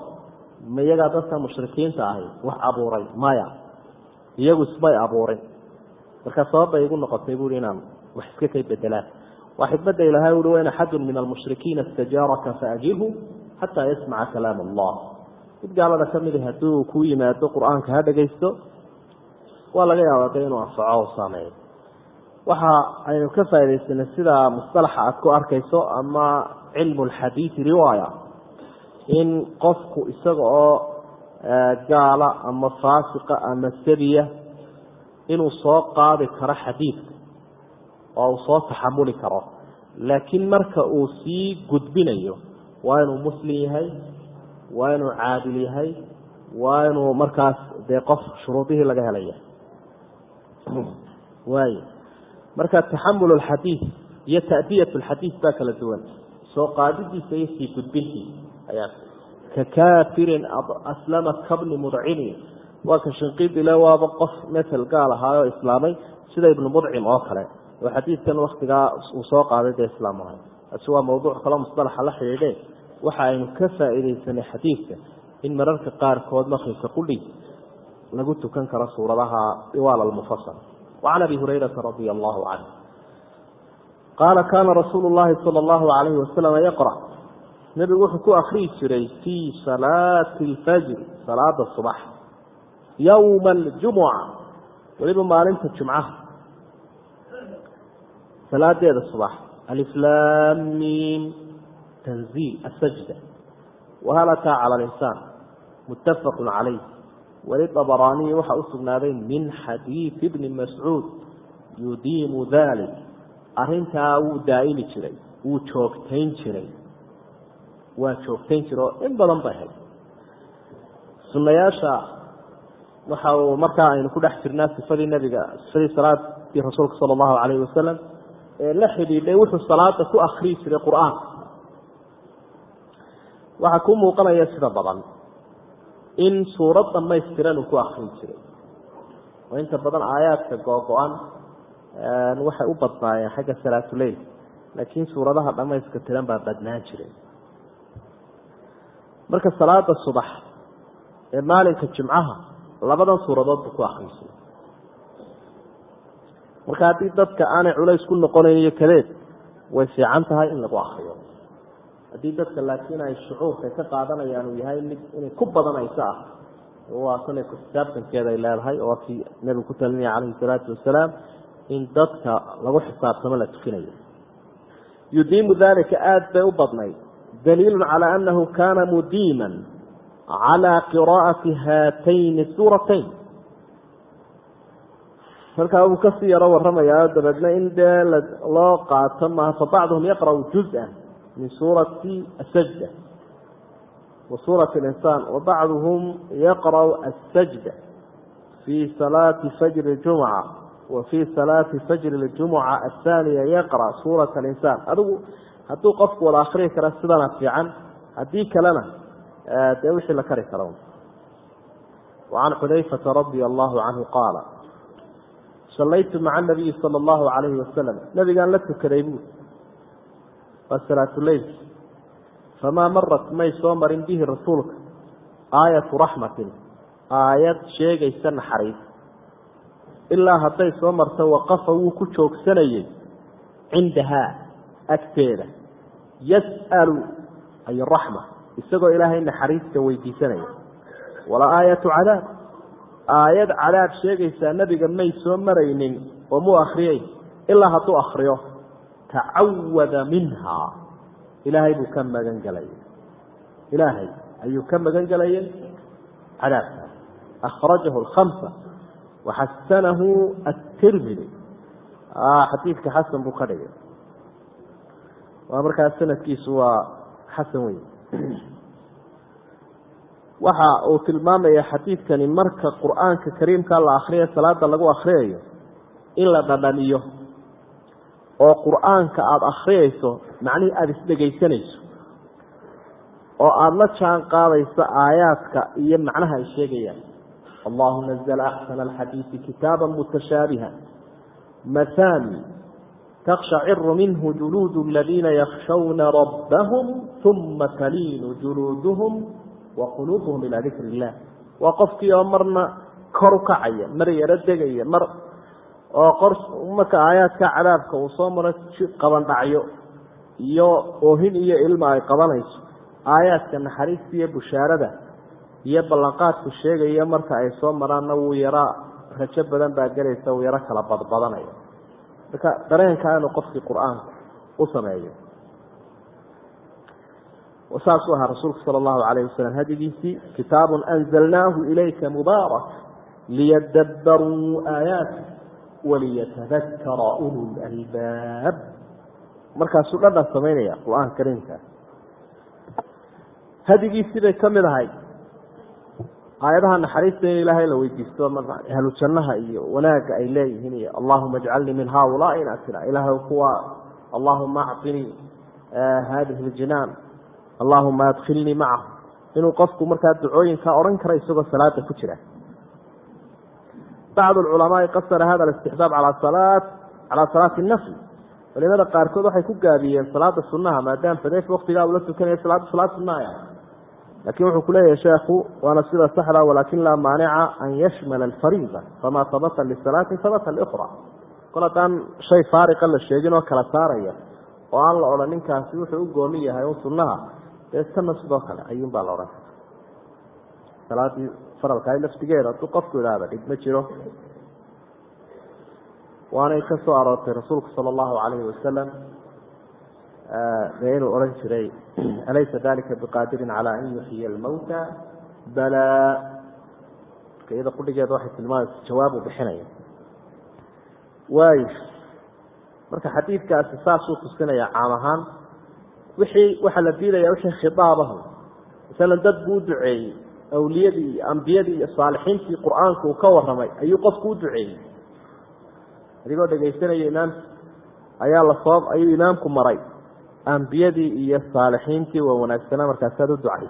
ma dadka mushrikiinta ahi wax abuuray maya. Iyagu ismay abuurin markaa sababbay igu noqotay buui inaan wax iska kay bedelaan waa xikmadda ilahay ui wain axadun min almushrikiina istajaaraka faajirhu xataa yasmaca kalaam allah mid gaalada ka midi haddii uu ku yimaado qur'aanka ha dhegaysto waa laga yaaba de inuu anfaco u saameeyo. Waxa aynu ka faaidaysanay sida musalaxa aad ku arkayso ama cilmu lxadiidi riwaaya in qofku isaga oo gaala ama faasiqa ama sabiya inuu soo qaadi karo xadiidka oo uu soo taxamuli karo. Laakiin marka uu sii gudbinayo waa inuu muslim yahay waa inuu caadil yahay waa inuu markaas dee qof shuruudihii laga helaya. Waay marka taxamul alxadiid iyo ta'diyat alxadiid baa kala duwan. Soo qaadidiisa iyo sii gudbintiisa ayaa ka kaafirin aslama kabni mudcini. Waa ka shinqiidile waaba qof masel gaal ahaayoo islaamay sida ibnu mudcim oo kale. Oo xadiidkan waktigaa uu soo qaaday dee islaam ahay taasi waa mawduuc kaloo musalaxa la xidhiidhe. Waxa aynu ka faa'iidaysanay xadiidka in mararka qaarkood maqribka qudhi lagu tukan karo suuradaha diwaal almufasal wacan abi hurayrata radia allahu canh qaala kaana rasuulu llahi sala allahu alayhi wasalam yaqra. Nebigu wuxuu ku akriyi jiray fii salaati alfajri salaada subax yowma aljumuca weliba maalinta jumcaha salaadeeda subax aliflaamiim tanziil asajda wahal ataa cala alinsaan muttafaqu calayh waliabaraaniyi waxaa u sugnaaday min xadiidi bni mascuud yudiimu dalik arrintaa wuu daa'imi jiray wuu joogtayn jiray. Waa joogtayn jira oo in badan bay hay sunayaasha waxa uu markaa aynu ku dhex jirnaa sifadii nebiga sifadii salaadii rasuulka sala allahu calayhi wasalam la xidhiidhay wuxuu salaada ku akriyi jiray qur'aanka waxaa ku muuqanaya sida badan. In suurad dhamaystiran uu ku akriyi jiray. Oo inta badan aayaadka googo-an waxay u badnaayeen xagga salaatuleyl laakiin suuradaha dhamayska tiran baa badnaan jiray. Marka salaada subax ee maalinka jimcaha labadan suuradood buu ku akriyi jiray marka haddii dadka aanay culays ku noqonayn iyo kadeed way fiican tahay in lagu akriyo haddii dadka laakiin ay shucuurka ka qaadanayaan uu yahay mid inay ku badanayso ah waa sanay xisaabtankeeda ay leedahay oo kii nebigu ku talinaya calayhi salaatu wasalaam in dadka lagu xisaabtamo la tukinayo. Yudiimu dalika aada bay u badnayd. Daliilu calaa annahu kaana mudiiman calaa qiraa'ati haatayni suuratayn markaa wuu ka sii yaro waramayaa dabeedna in dee loo qaato maaha fabacduhum yaqra'u juz-an min suurati asajda wa suurati alinsaan wabacduhum yaqra'u asajda fii salaati fajri jumca wa fii salaati fajri ljumuca athaaniya yaqra' suurata alinsaan. Adigu hadduu qofku wada akriyi kara sidana fiican haddii kalena dee wixii la kari karo. Wacan xudayfata radia allahu canhu qaala sallaytu maca nabiyi sala allahu calayhi wasalam nabigaan la tukaday buuri waa salaatuleylki famaa marat may soo marin bihi rasuulka aayatu raxmatin aayad sheegaysa naxariis ilaa hadday soo marto waqafa wuu ku joogsanayey cindahaa agteeda yas'alu ay raxma isagoo ilaahay naxariista weydiisanaya walaa aayatu cadaab aayad cadaab sheegaysaa nebiga may soo maraynin oo muu akriyey ilaa hadduu akriyo tacawada minhaa ilaahay buu ka magan gelayay ilaahay ayuu ka magan gelayay cadaabka akhrajahu alkhamsa waxasanahu atirmidi xadiidka xasan buu ka dhigay. Waa markaa sanadkiisu waa xasan wey waxa uu tilmaamaya xadiidkani marka qur'aanka kariimka la akriya salaada lagu akriyayo in la dhadhamiyo oo qur'aanka aada akriyayso macnihii aada isdhegaysanayso oo aada la jaan qaadayso aayaadka iyo macnaha ay sheegayaan. Allahu nazla axsana alxadiidi kitaaba mutashaabiha. Mathani takshaciru minhu juluud aladiina yakshawna rabbahum uma taliinu juluuduhum wa quluubuhum ilaa dikri illah waa qofkii oo marna kor u kacaya mar yaro degaya mar oo qor marka aayaadka cadaabka uu soo maro qabandhacyo iyo oohin iyo ilma ay qabanayso aayaadka naxariista iyo bushaarada iyo ballanqaadku sheegaya marka ay soo maraanna wuu yaro rajo badan baa gelaysa wuu yaro kala badbadanaya marka dareenkaa inuu qofkii qur'aanka u sameeyo saasuu ahaa rasuulku sala allahu calayh wasalam hadigiisii kitaabun anzalnaahu ilayka mubaarak liyadabbaruu aayaati waliyatadakara ulu lalbaab markaasuu dhadhan samaynaya qur'aanka kariimka hadigiisii bay ka mid ahay aayadaha naxariista in ilaahay la weydiisto ahlu jannaha iyo wanaagga ay leeyihiin iyo allahuma ajcalnii min haaulaai nasira ilaah kuwa allahuma acطinii hadihi اljinaan allahuma adkhilnii macahu inuu qofku markaa ducooyinkaa odhan kara isagoo salaada ku jira. Bacdu culamaai qasara hada istixbaab calaa salaat calaa salaati nafl culimada qaarkood waxay ku gaabiyeen salaada sunaha maadaama fadeef waktigaa ula salaada salaad sunaha laakiin wuxuu kuleeyahay sheekhu waana sida saxda walakin laa maanica an yashmala alfariida famaa habata lisalaati habata likhra kol haddaan shay faariqa la sheegin oo kala saaraya oo aan la odhan ninkaasi wuxuu u gooni yahay un sunaha dee tana sidoo kale ayuun baa la odhan salaadii faralkaay laftigeeda hadduu qofku idhaahda dhib ma jiro. Waanay ka aroortay rasuulku sala allahu calayhi wasalam dee inuu odhan jiray alaysa dalika biqaadirin calaa an yuxyiya almawta? Balaa iyada qudhigeeda waxay tilmaamaysa jawaab uu bixinaya waayo marka xadiidkaasi saasuu tusinaya caam ahaan wixii waxaa la diidaya wixii khitaabahu masalan dad buu duceeyey awliyadii iyo ambiyadii iyo saalixiintii qur'aanka uu ka warramay ayuu qofku u duceeyey. Adigoo dhegaysanaya imaamka ayaa la soo ayuu imaamku maray. Ambiyadii iyo saalixiintii waa wanaagsanaa markaasaad u ducay.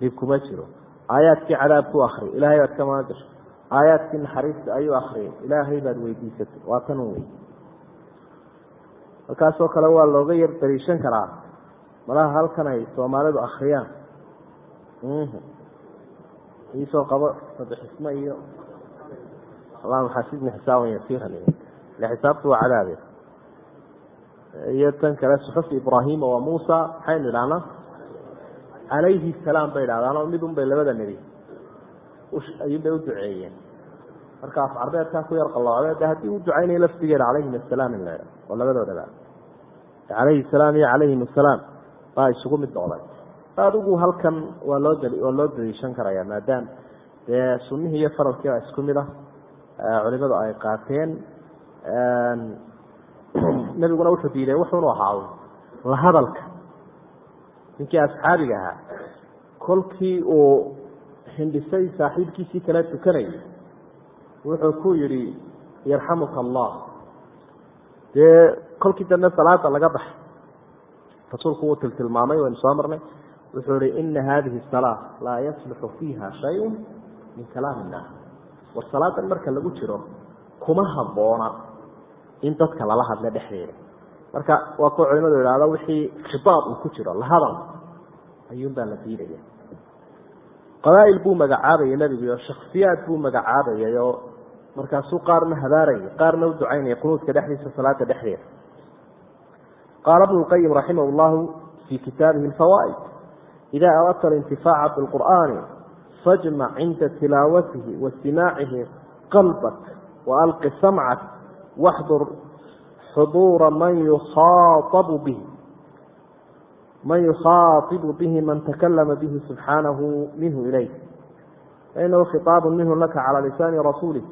Dhib kuma jiro. Aayaadkii cadaabku akri ilaahay baad ka magan gasho aayaadkii naxariista ayuu akriyay ilaahay baad weydiisatay. Waa tan un wey markaasoo kale waa looga yar dariishan karaa. Malaha halkan ay soomaalidu akriyaan iisoo qabo sadexismo iyo allahuma xasibni xisaaban yasiiran ile xisaabtu waa cadaabe iyo tan kale suxufi ibraahima waa muusa maxaynu idhahnaa calayhi salaam bay idhahdaan oo mid un bay labada nebi. Ayuun bay u duceeyeen marka af carbeedkaa ku yar qalloocde de haddii u ducaynayo laftigeeda calayhim asalaam in la idha oo labadoodaba calayhi salaam iyo calayhim asalaam baa isugu mid noqday. Adigu halkan waa loo waa loo daliishan karaya maadaam dee sunihii iyo faralkii baa isku mid ah. Culimadu ay qaateen *clears throat* nebiguna wuxuu diiday wuxuunu ahaado la hadalka. Ninkii asxaabiga ahaa kolkii uu hindhisay saaxiibkiisii kala tukanayay wuxuu ku yidhi yarxamuka allah dee kolkii dambe salaada laga baxay rasuulku wuu tiltilmaamay waynu soo marnay. Wuxuu ihi ina hadihi salaa laa yasluxu fiiha shayun min kalaam illah war salaadan marka lagu jiro kuma habboona in dadka lala hadla dhexdeeda. Marka waa kuwa culimadu idhahda wixii khibaab uu ku jiro lahadal ayuun baa la diidaya qabaa'il buu magacaabaya nebigu oo shaksiyaad buu magacaabayay oo markaasuu qaarna habaarayay qaarna u ducaynaya qunuudka dhexdiisa salaada dhexdeeda. Qaala bnu lqayim raximah llahu fii kitaabihi alfawaa'id ida aradta alintifaaca bilqur'aani fajmac cinda tilaawatihi wa istimaacihi qalbak waalqi samcak waxdur xuduura man yukhaaabu bihi man yukhaaibu bihi man takalama bihi subxaanahu minhu ilayh. Fainahu khiطaabu minhu laka calى lisaani rasuulih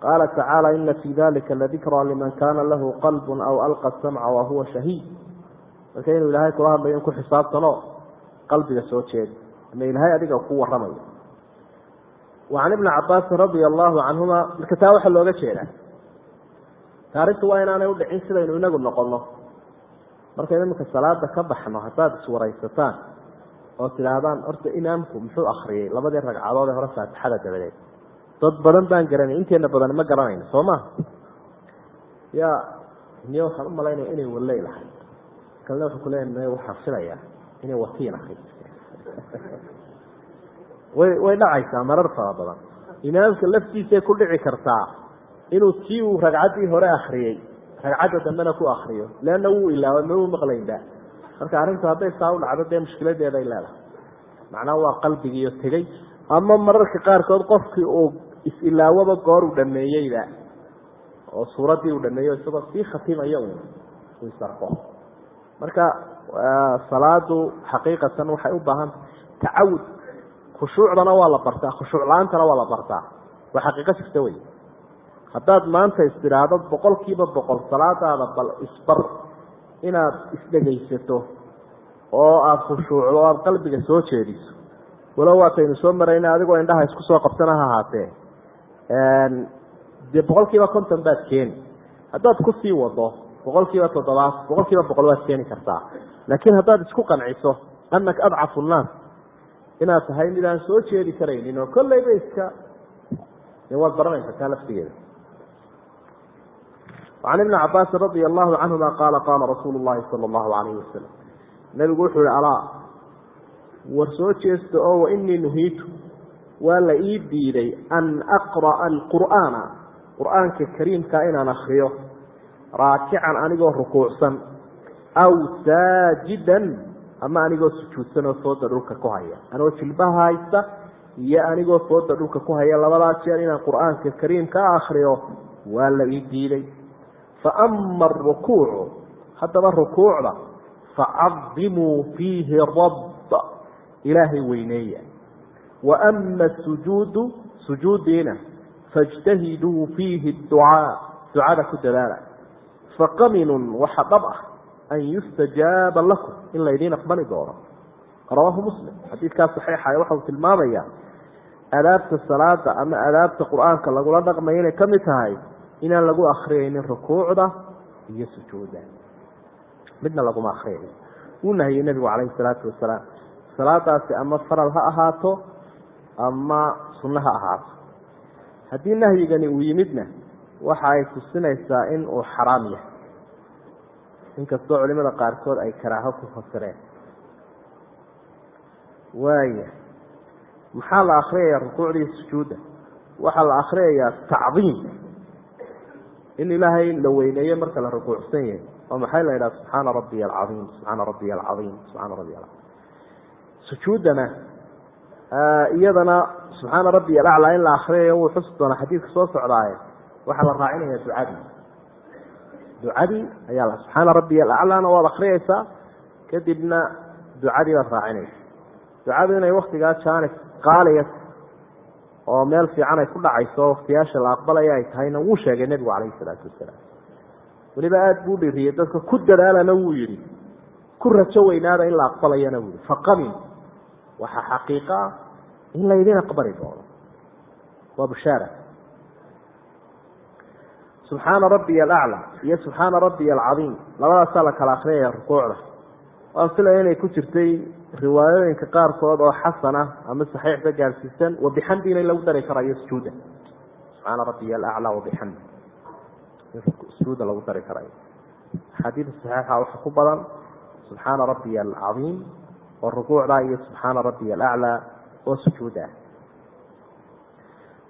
qaala tacaala ina fii dalika ladikraa liman kana lahu qalb aw alqa samca wahuwa shahiid marka inuu ilaahay kula hadlayo in ku xisaabtano qalbiga soo jeeda ama ilaahay adiga ku waramayo. Wacan ibni cabaasin radia allahu canhuma marka taa waxaa looga jeedaa. Taarikhtu waa inaanay udhicin sidaynu inagu noqono markaynu iminka salaada ka baxno haddaad iswaraysataan oo tidhaahdaan horta imaamku muxuu akriyey labadii ragcadood ee hore faatixada dabadeed. Dad badan baan garanay inteena badan ma garanayno soo ma? Ya niyo waxaan u malaynaya inay waley lahayd. Kalna wuxuu kuleeya waxaan filayaa inay watiin ahayd. *laughs* Way way dhacaysaa marar fara badan. Imaamka laftiisay ku dhici kartaa inuu tii uu ragcaddii hore akriyey ragcadda dambena ku akriyo leanna wuu ilaaway ma u maqlaynba marka arrintu hadday saa u dhacdo dee mushkiladeeda ay leedahay. Macnaha waa qalbigiiyo tegey. Ama mararka qaarkood qofkii uu is-ilaawaba goor uu dhameeyeyba oo suuraddii uu dhameeyo isagoo sii khatimayo un uu isarko marka salaadu xaqiiqatan waxay u baahantah tacawud. Khushuucdana waa la bartaa khushuuc la'aantana waa la bartaa. Waa xaqiiqo jirta wey haddaad maanta istidhaahdo boqol kiiba boqol salaadaada bal isbar inaad isdhegaysato oo aada khushuucdo o aada qalbiga soo jeediso. Walow waataynu soo marayna adigoo indhaha isku soo qabsana ha ahaatee. Dee boqol kiiba konton baad keeni. Haddaad ku sii wado boqol kiiba toddobaad boqol kiiba boqol waad keeni kartaa. Laakiin haddaad isku qanciso anaka adcafu nnaas inaad tahay midaan soo jeedi karaynin oo kolleyba iska waad baranaysa taa laftigeeda can ibni cabaasin radia allahu canhuma qaala qaala rasuulu llahi sala allahu alayhi wasalam nabigu wuxuu yihi alaa war soo jeesta oo wainii nuhiitu waa la ii diiday an aqra'a alqur'aana qur'aanka kariimka inaan akriyo raakican anigoo rukuucsan aw saajidan ama anigoo sujuudsan oo fooda dhulka ku haya anigoo jilbaha haysta iyo anigoo fooda dhulka ku haya labadaa jeer inaan qur'aanka kariimka akriyo waa la ii diiday faama arukuucu haddaba rukuucda facadimuu fiihi rabb ilaahay weyneeya. Wa ama sujuudu sujuudiina fاjtahiduu fiihi ducaa ducada ku dadaala. Faqaminun waxa dhab ah an yustajaaba lakum in laydiin aqbali doono. Rawaahu muslim xadiidkaa saxiixa waxa uu tilmaamaya adaabta salaada ama adaabta qur'aanka lagula dhaqmayo inay ka mid tahay inaan lagu akriyaynin rukuucda iyo sujuuda. Midna laguma akriyayo wuu nahiyey nebigu calayhi salaatu wasalaam. Salaadaasi ama faral ha ahaato ama sunno ha ahaato. Haddii nahyigani uu yimidna waxa ay tusinaysaa in uu xaraam yahay. Inkastoo culimada qaarkood ay karaaho ku fasireen. Waaya maxaa la akriyaya rukuucda iyo sujuudda waxaa la akriyayaa tacdiim in ilaahay la weyneeyo marka la rukuucsan yahay. Oo maxay la yidhaha subxaana rabbiya alcaiim subxaana rabbiya alcaiim subxaana rabbiya alcaiim sujuuddana iyadana subxaana rabbiya alaclaa in la akriyayo wuu xusi doonaa xadiidka soo socdaaye. Waxaa la raacinaya ducadii. Ducadii ayaa la subxaana rabbiya alaclaana waad akriyaysaa kadibna ducadii baad raacinaysa ducadu inay waktigaa jaanis qaaliya oo meel fiican ay ku dhacayso waktiyaasha la aqbalaya ay tahayna wuu sheegay nebigu calayhi salaatu wasalaam. Weliba aada buu dhiriyey dadka ku dadaalana wuu yihi ku rajo weynaada in la aqbalayana wuu yihi faqamin waxaa xaqiiqa ah in laydin aqbali doono. Waa bushaara. Subxaana rabbiya alaclى iyo subxaana rabbiya alcadiim labadaasaa la kala akriyaya rukuucda waan filaya inay ku jirtay riwaayooyinka qaarkood oo xasan ah ama saxiixba gaarsiisan wabixamdina in lagu dari karayo sujuuda. Subxaana rabbiya alaclى wabixamdi sujuuda lagu dari karayo. Axaadiida saxiixa waxa ku badan subxaana rabbiya alcadiim oo rukuucda iyo subxaana rabbiya alaclى oo sujuuda.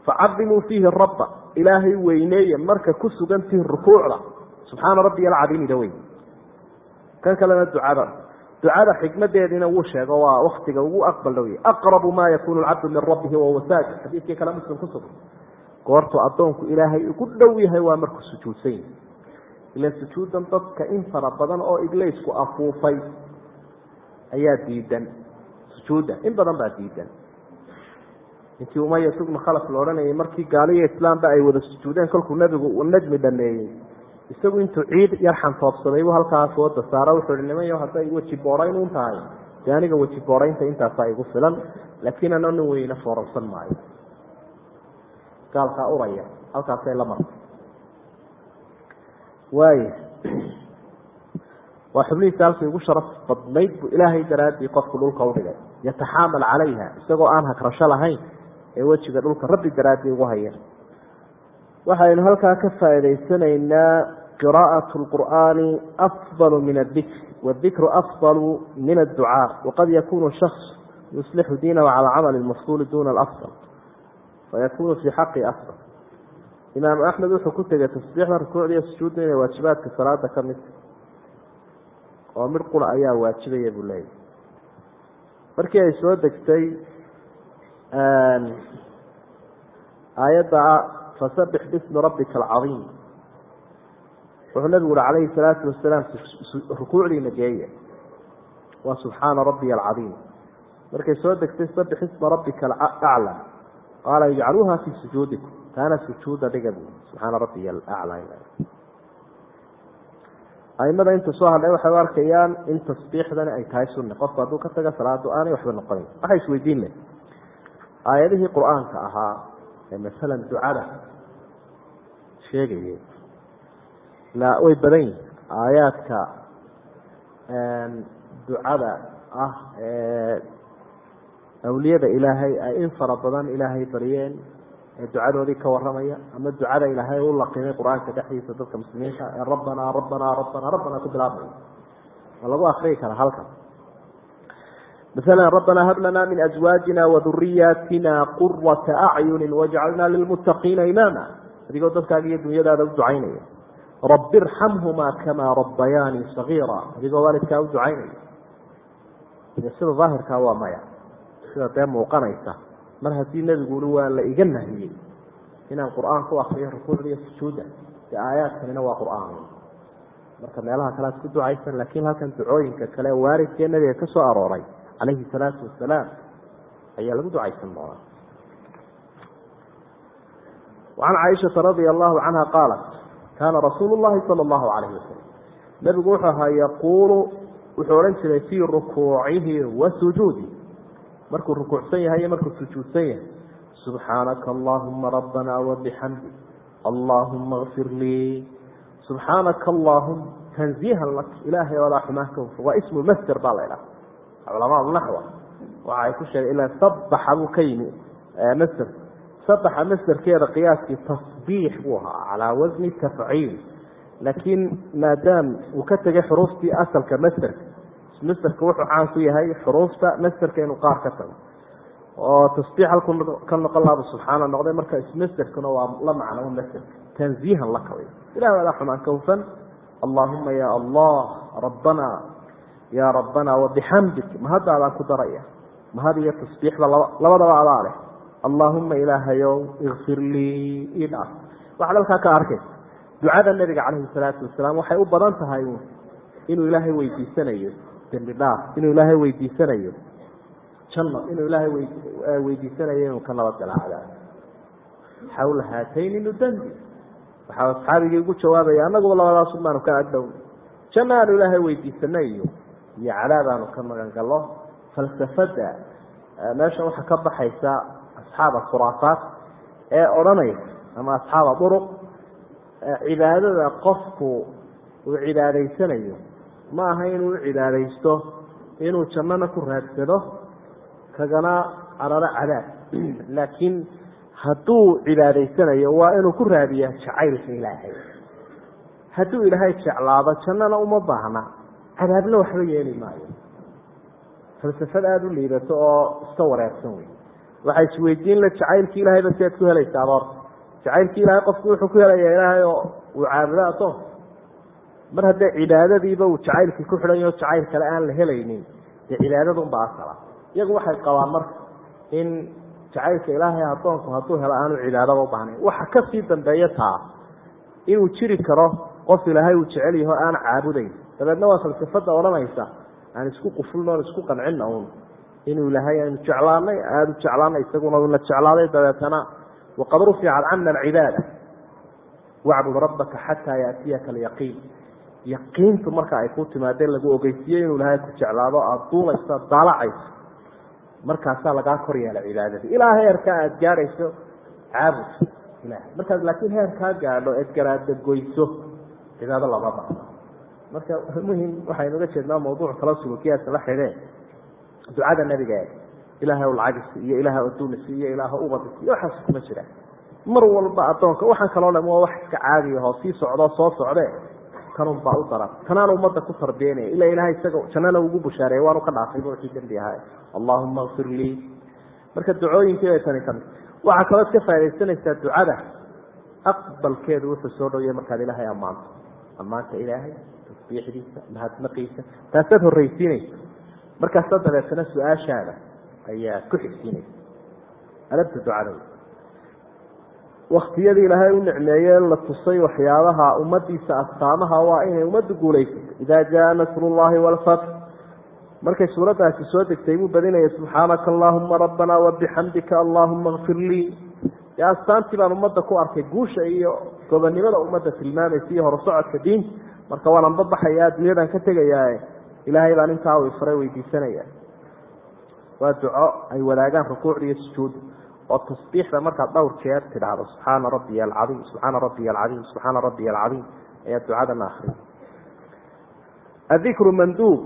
Facadimuu fiihi rabba ilaahay weyneeya marka ku sugantihin rukuucda. Subxaana rabbiya alcadiimida weyn. Kan kalena ducada ducada xikmadeediina wuu sheego waa waktiga ugu aqbal dhow. Aqrabu ma yakunu lcabdu min rabbihi wahuwa saajid xadiidkii kale muslim ku sugan. Goortuu addoonku ilaahay ugu dhow yahay waa markuu sujuudsan yahay ila sujuudan dadka in fara badan oo iblaysku afuufay ayaa diidan. Sujuudda in badan baa diidan. Intii umayat bnu khalaf la odhanayay markii gaaliyo islaamba ay wada sujuudeen kolkuu nebigu uu najmi dhameeyey isagu intuu ciid yar xantoobsaday buu halkaas wada saaro wuxuu hi nimanyo hadday weji boorayn un tahay. Dee aniga weji booraynta intaasaa igu filan laakiin ana nin weyne foorarsan maayo. Gaalkaa uraya halkaasay la martay. Waaya waa xubnihiisa halkii ugu sharaf badnayd buu ilaahay daraaddii qofku dhulka udhigay yataxaamal calayha isagoo aan hagrasho lahayn ee wejiga dhulka rabbi daraaddii ugu haya waxaynu halkaa ka faa'idaysanaynaa qiraa'at lqur'aani afdalu min adikr wadikru afdalu min adducaa waqad yakunu shaks yuslixu diinahu cala camali lmafsuuli duna alafdal fayakunu fii xaqi afdal. Imaam axmed wuxuu ku tegay tasbiixda rukuucda sujuudda inay waajibaadka salaada ka mid oo mid qura ayaa waajibaya buu leeyahy markii ay soo degtay aayadda fasabix bismi rabbika alcadiim wuxuu nabigu uhi calayhi salaatu wasalaam rukuucdiina geeya waa subxaana rabbiya alcadiim markay soo degtay sabix isma rabbika aclى qaala ijcaluuha fii sujuudikum taana sujuuda dhiga bu subxaana rabbiya alaclى aimada inta soo hadhay waxay u arkayaan in tasbiixdani ay tahay sunne qofku hadduu ka taga salaadu aanay waxba noqonayn waxay isweydiin leh aayadihii qur'aanka ahaa ee masalan ducada sheegayay way badan yihiin aayaadka ducada ah ee awliyada ilaahay ay in fara badan ilaahay baryeen ee ducadoodii ka waramaya ama ducada ilaahay u laqimay qur'aanka dhexdiisa dadka muslimiinta ee rabbanaa rabbanaa rabbanaa rabbanaa ku bilaabmaya ma lagu akriyi karaa halkan rabbanaa hab lanaa min azwaajina waduriyaatina qurata acyuni wajcalnaa lilmuttaqiina imaama adigoo dadkaaga iyo dunyadaada u ducaynaya rabi irxamhumaa kamaa rabbayaanii sagiira adigoo waalidkaa u ducaynaya sida daahirkaa waa maya sida dee muuqanaysa mar haddii nebigu waa la iga nahiyey inaan qur'aan ku akriyo rukuucda iyo sujuudda dee aayaadkanina waa qur'aan marka meelaha kale ad ducaysan laakiin halkan ducooyinka kale waaridkee nabiga ka arooray calayhi salaatu wasalaam ayaa lagu ducaysan doonaa wacan caaishata radia allahu canha qaalat kaana rasuulu llahi sala allahu calayhi wasalam nebigu wuxuu ahaa yaquulu wuxuu odhan jiray fii rukuucihi wa sujuudi. Markuu rukuucsan yahay iyo markuu sujuudsan yahay subxaanaka allahuma rabbana wabixamdi allahuma kfir lii. Subxaanaka allahuma tanziihan lak ilaahay odaa xumaan ka hufo waa ismu masder baa la idhaha culamaadu naxwa waxa ay ku sheegay ilaa sabaxa buu ka yimi masder sabaxa masderkeeda qiyaaskii tasbiix buu ahaa calaa wasni tafciil. Laakiin maadaam uu ka tegay xuruuftii asalka masderka masderka wuxuu caan ku yahay xuruufta masderka inuu qaar ka tago. Oo tasbiix halku ka noqon lahabu subxaana noqday marka ismasderkuna waa la macno masderka tanziihan la kabay ilah adaa xumaan ka hufan allahuma ya allah rabbana ya rabbana wabixamdik mahaddaadaan ku daraya? Mahad iyo tasbiixba laba labadaba adaa leh allaahuma ilaahayow ikfir lii ii waxaad halkaa ka arkaysa ducada nebiga calayhi salaatu wasalaam waxay u badan tahay inuu ilaahay weydiisanayo dembi inuu ilaahay weydiisanayo janno inuu ilaahay weydiisanayo inuu ka nabadgala cadaab xawla haatayni nudandi waxaa asxaabigii ugu jawaabaya annaguba labadaas baanu ka agdhown janno aanu ilaahay weydiisana iyo iyo cadaab aanu ka magan gallo falsafada meesha waxaa ka baxaysa asxaab khuraafaat ee odhanaysa ama asxaaba duruq cibaadada qofku uu cibaadaysanayo. Ma aha inuu u cibaadaysto inuu jannana ku raadsado kagana cararo cadaab laakiin hadduu cibaadaysanayo waa inuu ku raadiya jacaylka ilaahay. Hadduu ilaahay jeclaado jannana uma baahna cadaabna waxba yeeli maayo. Falsafad aada u liibato oo iska wareersan wey waxay isweydiin la jacaylki ilahayba si aad ku helaysa aboor jacaylki ilahay qofku wuxuu ku helaya ilaahay oo uu caabudo adoon mar haddee cibaadadiiba uu jacaylkii ku xidhan yaho jacayl kale aan la helaynin dee cibaadadunba asala iyagu waxay qabaan marka in jacaylka ilaahay adoonku hadduu helo aanu cibaadaba ubahnayn waxa ka sii dambeeya taa inuu jiri karo qof ilaahay uu jecel yaho aan caabudayn dabeedna waa falsafada odhanaysa aan isku qufulno on isku qancina un inuu ilaahay aynu jeclaanay aada u jeclaanay isaguna una jeclaaday dabeetana waqad ruficat cana alcibaada. Wacbud rabbaka xataa yaatiyaka alyaqiin. Yaqiintu marka ay ku timaadeen lagu ogeysiiye inuu ilaahay ku jeclaado aada duulayso daalacayso markaasaa lagaa kor yeela cibaadadii ilaa heerkaa aada gaadhayso caabud. Ilahay markaad laakiin heerkaa gaadho eed garaada goyso cibaado lama baqno marka muhiim waxaynu uga jeednaa mawduuc kala sulukiyaadka la xidheen ducada nebiga e ilaahay lacagisi iyo ilaahay adunisi iyo ilaaha ubadisi iyo waxaas kuma jiraan mar walba addoonka waxaan kaloo dham waa wax iska caadiya oo sii socdoo soo socde. Kanun baa u daran. Kanaan ummadda ku tarbiyanaya ila ilahay isaga jannana ugu bushaareeye waanu ka dhaafayba wixii dembi ahaa. Allahuma kfir lii. Marka ducooyinkii bay tani ka mid waxaa kaloo iska faa'idaysanaysaa ducada. Aqbalkeedu wuxuu soo dhowya markaad ilaahay ammaanto. Ammaanta ilaahay tasbiixdiisa mahadnaqiisa taasaad horreysiinaysa markaasa dabeetana su'aashaada ayaa ku xigsiinaysa adabta ducada waktiyadii ilaahay u nicmeeye la tusay waxyaabaha ummadiisa astaamaha waa inay ummaddu guulaysato. Idaa jaa nasrullahi walfatx markay suuraddaasi soo degtay buu badinaya subxaanaka allahuma rabbana wabixamdika allahuma kfir lii. Dee astaantii baan ummadda ku arkay guusha iyo gobonnimada ummadda tilmaamaysa iyo horusocodka diinta marka waan anbabaxaya adduunyadan ka tegayaae ilaahay baan intaa u ifray weydiisanaya waa duco ay wadaagaan rukuucda iyo sujuudda oo tasbiixda markaad dhowr jeer tidhaahdo. Subxaana rabbiya alcaiim subxaana rabbiya alcaiim subxaana rabbiya alcaiim ayaa ducadana akriya adikru manduub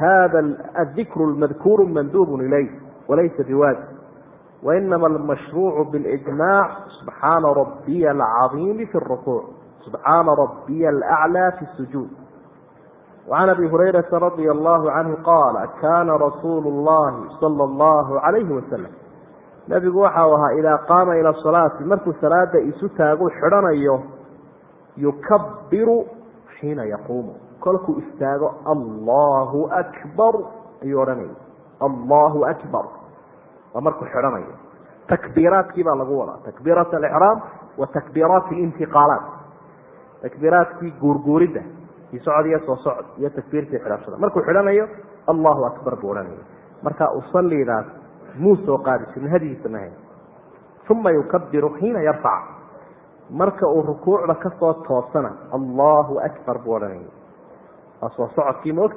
hada adikru lmadkuuru manduubun ilayh walaysa biwaajib. Wainama almashruucu bilijmaac subxaana rabiya alcadiimi fi rukuuc subxaana rabiya alaclaa fi sujuud wacan abi hurayrata radia allahu canhu qaala kana rasuulu llahi sala allahu calayhi wasalam nabigu waxau ahaa idaa qaama ila salaati markuu salaada isu taagu xidhanayo yukabiru xiina yaquumu kolkuu istaago allahu akbar ayuu odhanaya allahu akbar waa markuu xidhanayo takbiiraadkii baa lagu wadaa takbiirat alixraam wa takbiiraat alintiqaalaat takbiiraadkii guurguuridda i socod iyo soo socod iyo takbiirtii xidhashada markuu xidhanayo allahu akbar buu odhanaya marka usalidaas muu soo qaadi jirin hadigiisa mahayn uma yukabiru xiina yarfac. Marka uu rukuucda ka soo toosana allahu akbar buu odhanaya waa soo socodkii ma og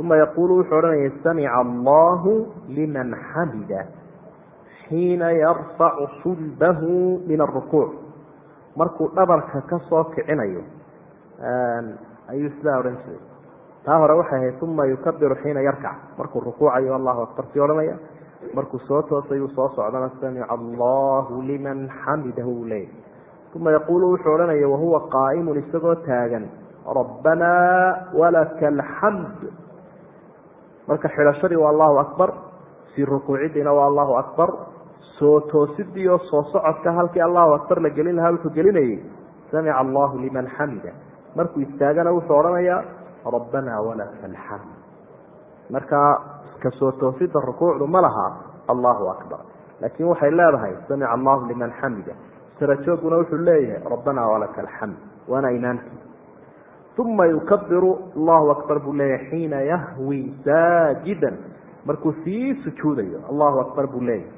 uma yaquulu wuxuu odhanaya samica allahu liman xamida xiina yarfacu sulbahu min arukuuc markuu dhabarka ka soo kicinayo ayuu sidaa odhan jiray taa hore waxay ahayd uma yukabiru xiina yarkac. Markuu rukuucayo allahu akbar sii odhanaya. Markuu soo toosayuu soo socdana samica allahu liman xamidahu u leeyahy uma yaquulu wuxuu odhanaya wahuwa qaa'imun isagoo taagan. Rabbanaa walaka alxamd marka xidhashadii waa allahu akbar sii rukuuciddiina waa allahu akbar soo toosidii oo soo socodka halkii allahu akbar la gelin lahaa wuxuu gelinayay samica allahu liman xamida markuu istaagana wuxuu odhanayaa rabbanaa walaka alxamd marka ka soo toosida rukuucdu ma laha allahu akbar. Laakiin waxay leedahay samica allahu liman xamida sarajooguna wuxuu leeyahay rabbanaa walaka alxamd waana imaamkii uma yukabiru allahu akbar buu leeyahay xiina yahwi saajidan. Markuu sii sujuudayo allahu akbar buu leeyahay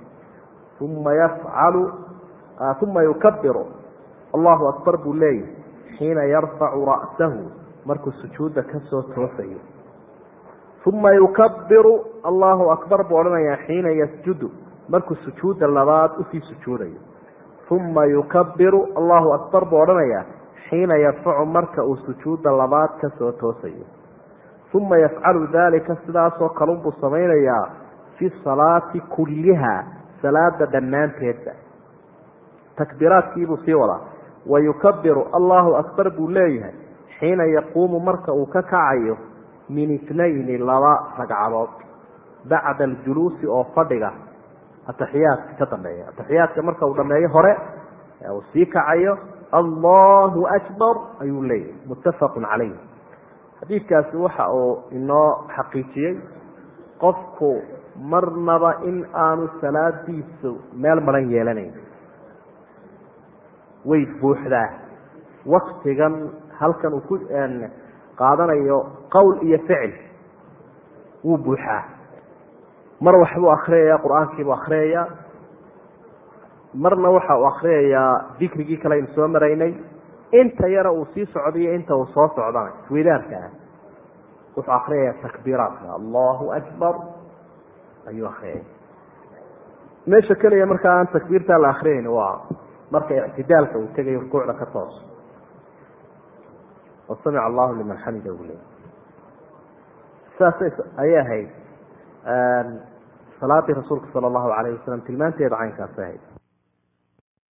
uma yafcalu uma yukabiru allahu akbar buu leeyahay xiina yarfacu ra'sahu markuu sujuudda ka soo toosayo uma yukabiru allahu akbar buu odhanayaa xiina yasjudu markuu sujuudda labaad u sii sujuudayo uma yukabiru allahu akbar buu odhanayaa xiina yarfacu marka uu sujuudda labaad ka soo toosayo uma yafcalu dalika sidaasoo kalunbuu samaynayaa fi salaati kulliha salaada dhammaanteedba. Takbiiraadkiibuu sii wadaa. Wa yukabiru allahu akbar buu leeyahay xiina yaquumu marka uu ka kacayo min itnayni laba ragcadood bacda aljuluusi oo fadhiga. Ataxiyaadka ka dambeeya. Ataxiyaadka marka uu dhameeyo hore uu sii kacayo allahu akbar ayuu leeyahay. Muttafaqun calayh xadiidkaasi waxa uu inoo xaqiijiyey. Qofku marnaba in aanu salaadiisu meel maran yeelanayn. Way buuxdaa. Waktigan halkan uu ku qaadanayo qowl iyo ficil wuu buuxaa. Mar waxbuu akriyaya qur'aankiibuu akriyaya marna waxa uu akriyayaa dikrigii kale aynu soo maraynay. Inta yara uu sii socdayo inta uu soo socdana isweydaarka ah. Wuxuu akriyaya takbiiraadka. Allahu akbar ayuu akriyaya meesha keliya markaa aan takbiirtaa la akriyayn waa marka ictidaalka uu tegayo rukuucda ka toos. Oo allahu liman xamida u leey saasay ayay ahayd salaadii rasuulka sala allahu calayh wasalam tilmaanteeda caynkaasay ahayd